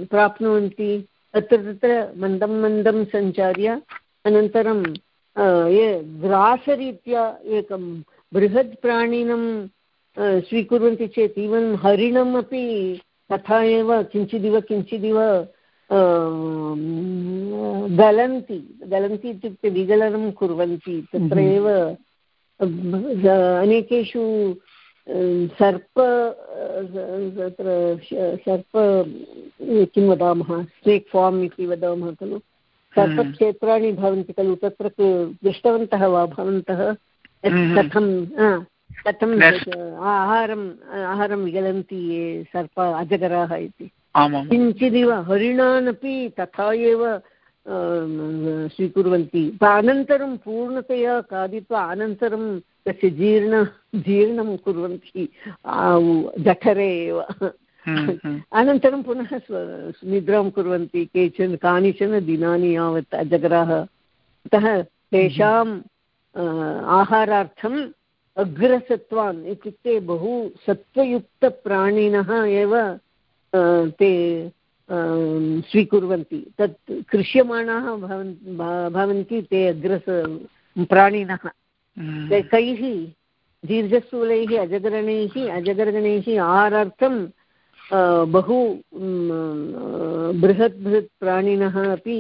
प्राप्नुवन्ति? तत्र तत्र मन्दं मन्दं सञ्चार्य अनन्तरं ये ग्रासरीत्या एकं बृहत् प्राणिनं स्वीकुर्वन्ति चेत् इवन् हरिणमपि तथा एव किञ्चिदिव किञ्चिदिव गलन्ति गलन्ति इत्युक्ते विगलनं कुर्वन्ति तत्र हम्म। एव अनेकेषु सर्प तत्र सर्प किं वदामः स्नेक् फार्म् इति वदामः खलु हम्म। सर्पक्षेत्राणि भवन्ति खलु तत्र दृष्टवन्तः वा भवन्तः हम्म। कथं कथं आहारं आहारं विगलन्ति ये सर्प अजगराः इति किञ्चिदिव हरिणानपि तथा एव स्वीकुर्वन्ति अनन्तरं पूर्णतया खादित्वा अनन्तरं तस्य जीर्ण जीर्णं कुर्वन्ति जठरे एव हम्म, हम्म। अनन्तरं पुनः निद्रां कुर्वन्ति केचन कानिचन दिनानि यावत् अजगराः अतः तेषां आहारार्थं अग्रसत्त्वान् इत्युक्ते बहु सत्त्वयुक्तप्राणिनः एव ते स्वीकुर्वन्ति तत् कृष्यमाणाः भवन् भवन्ति ते अग्रस प्राणिनः। कैः दीर्घस्थूलैः अजगरणैः अजगरगणैः आहारार्थं बहु बृहत् बृहत् प्राणिनः अपि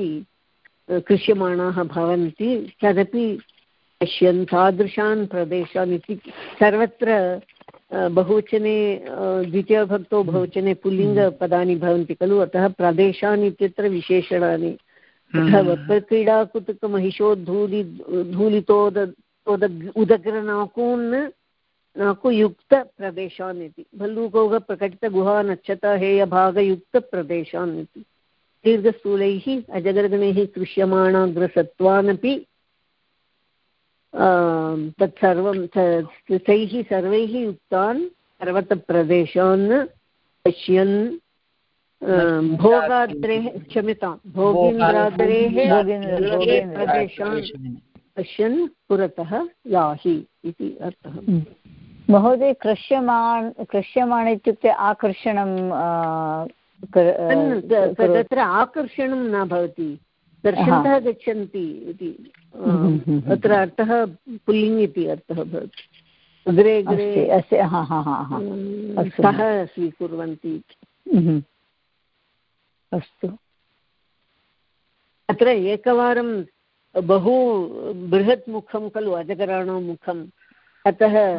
कृष्यमाणाः भवन्ति। तदपि पश्यन् तादृशान् प्रदेशान् इति। सर्वत्र बहुवचने द्वितीयभक्तौ बहुवचने पुल्लिङ्गपदानि भवन्ति खलु। अतः प्रदेशान् इत्यत्र विशेषणानि। तथा वक्रक्रीडाकुतुकमहिषोद्धूलि धूलितोद उदग्रनाकून् नाकुयुक्तप्रदेशान् इति भल्लूकौघप्रकटितगुहा नक्षता हेयभागयुक्तप्रदेशान् इति दीर्घस्थूलैः अजगर्गणैः कृष्यमाणाग्रसत्वानपि तत्सर्वं तैः सर्वैः युक्तान् पर्वतप्रदेशान् पश्यन् भोगाद्रेः क्षम्यतां भोगीन्द्राद्रेः प्रदेशान् पश्यन् पुरतः याहि इति अर्थः। महोदय कृष्यमाण कृष्यमाण इत्युक्ते आकर्षणं तत्र आकर्षणं न भवति। दर्शन्तः गच्छन्ति इति तत्र अर्थः पुल्लिङ्ग् इति अर्थः भवति। अग्रे अग्रे। सः स्वीकुर्वन्ति? अस्तु। अत्र एकवारं बहु बृहत् मुखं खलु अजगराणां मुखम् अतः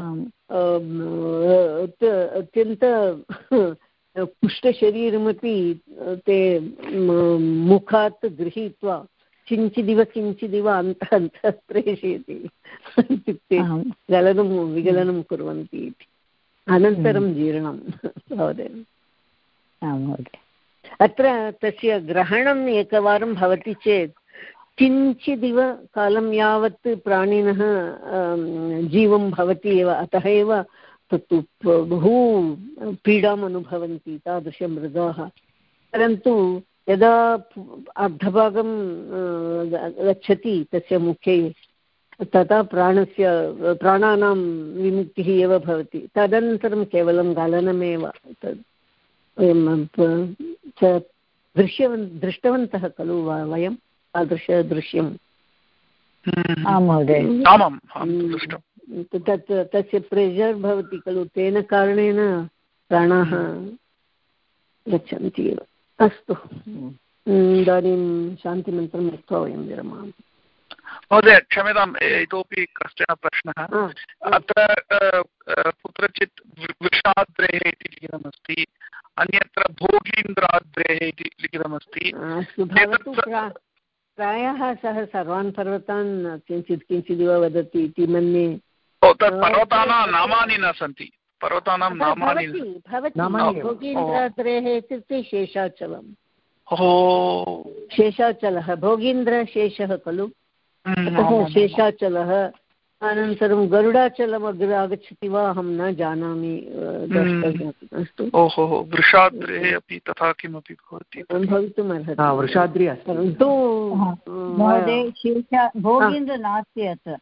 अत्यन्त पुष्टशरीरमपि ते मुखात् गृहीत्वा किञ्चिदिव किञ्चिदिव अन्तः अन्तः प्रेषयति इत्युक्ते गलनं विगलनं कुर्वन्ति इति। अनन्तरं। जीर्णं महोदय। अत्र तस्य ग्रहणम् एकवारं भवति चेत् किञ्चिदिव कालं यावत् प्राणिनः जीवं भवति एव, अतः एव तत्तु बहु पीडाम् अनुभवन्ति तादृशमृगाः। परन्तु यदा अर्धभागं गच्छति तस्य मुखे, तदा प्राणस्य, प्राणानां विमुक्तिः एव भवति। तदनन्तरं केवलं गालनमेव। तद् वयं दृश्यवन्, दृष्टवन्तः खलु वयं तादृशदृश्यं आं महोदय। तत् तस्य प्रेशर् भवति खलु तेन कारणेन प्राणाः गच्छन्ति एव। अस्तु। इदानीं शान्तिमन्त्रम् उक्त्वा वयं विरमामः। महोदय क्षम्यताम् इतोपि कश्चन प्रश्नः। अत्र कुत्रचित् वृषाद्रेः इति लिखितमस्ति अन्यत्र भोगीन्द्राद्रेः इति लिखितमस्ति। प्रायः सः सर्वान् पर्वतान् किञ्चित् किञ्चिदिव वदति इति मन्ये। तत् पर्वतानां नामानि न सन्ति। पर्वतानां नामानि भोगीन्द्राद्रेः इत्युक्ते शेषाचलम्। शेषाचलः भोगीन्द्रशेषः खलु। अतः शेषाचलः अनन्तरं गरुडाचलम् अग्रे आगच्छति वा अहं न जानामि अस्तु ओहो वृषाद्रेः अपि तथा किमपि भवति? भवितुमर्हति। वृषाद्रि परन्तु महोदय भोगीन्द्र नास्ति अत्र।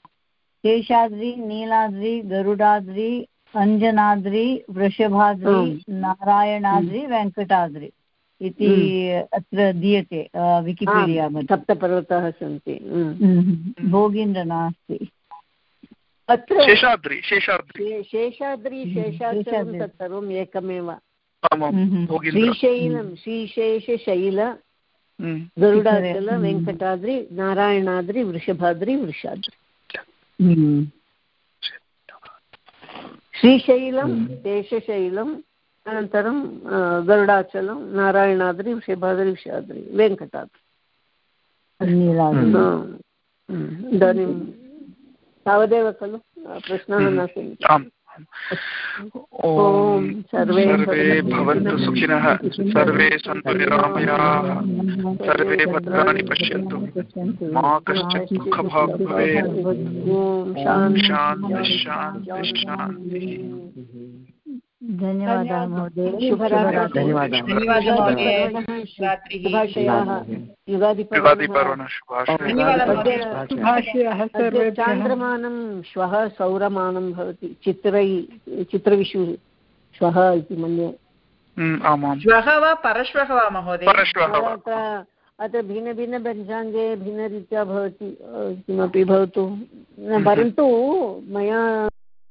शेषाद्रि नीलाद्रि गरुडाद्रि अञ्जनाद्रि वृषभाद्रि नारायणाद्रि वेङ्कटाद्रि इति अत्र दीयते विकिपीडिया मध्ये। सप्तपर्वताः सन्ति। भोगीन्द्र नास्ति। अत्र शेषाद्रि शेषाद्रि। शेषाद्रि शेषाचलं तत् सर्वम् एकमेव। श्रीशैलं श्रीशेषशैल गरुडाचल वेङ्कटाद्रि नारायणाद्रि वृषभाद्रि वृषाद्रि। श्रीशैलं शेषशैलं अनन्तरं गरुडाचलं नारायणाद्रि वृषभाद्रि विषाद्रि वेङ्कटाद्रि। इदानीं तावदेव खलु? प्रश्नाः न सन्ति ॐ सर्वे भवन्तु सुखिनः। सर्वे सन्तु निरामयाः। सर्वे भद्राणि पश्यन्तु। मा कश्चित् दुःखभाग् भवेत् शान्ति। शान्ति शान्तिः। धन्यवादः महोदय। चान्द्रमानं श्वः सौरमानं भवति। चित्रै चित्रविषुः श्वः इति मन्ये। श्वः वा परश्वः वा महोदय? अत्र भिन्नभिन्नपञ्चाङ्गे भिन्नरीत्या भवति किमपि भवतु। परन्तु मया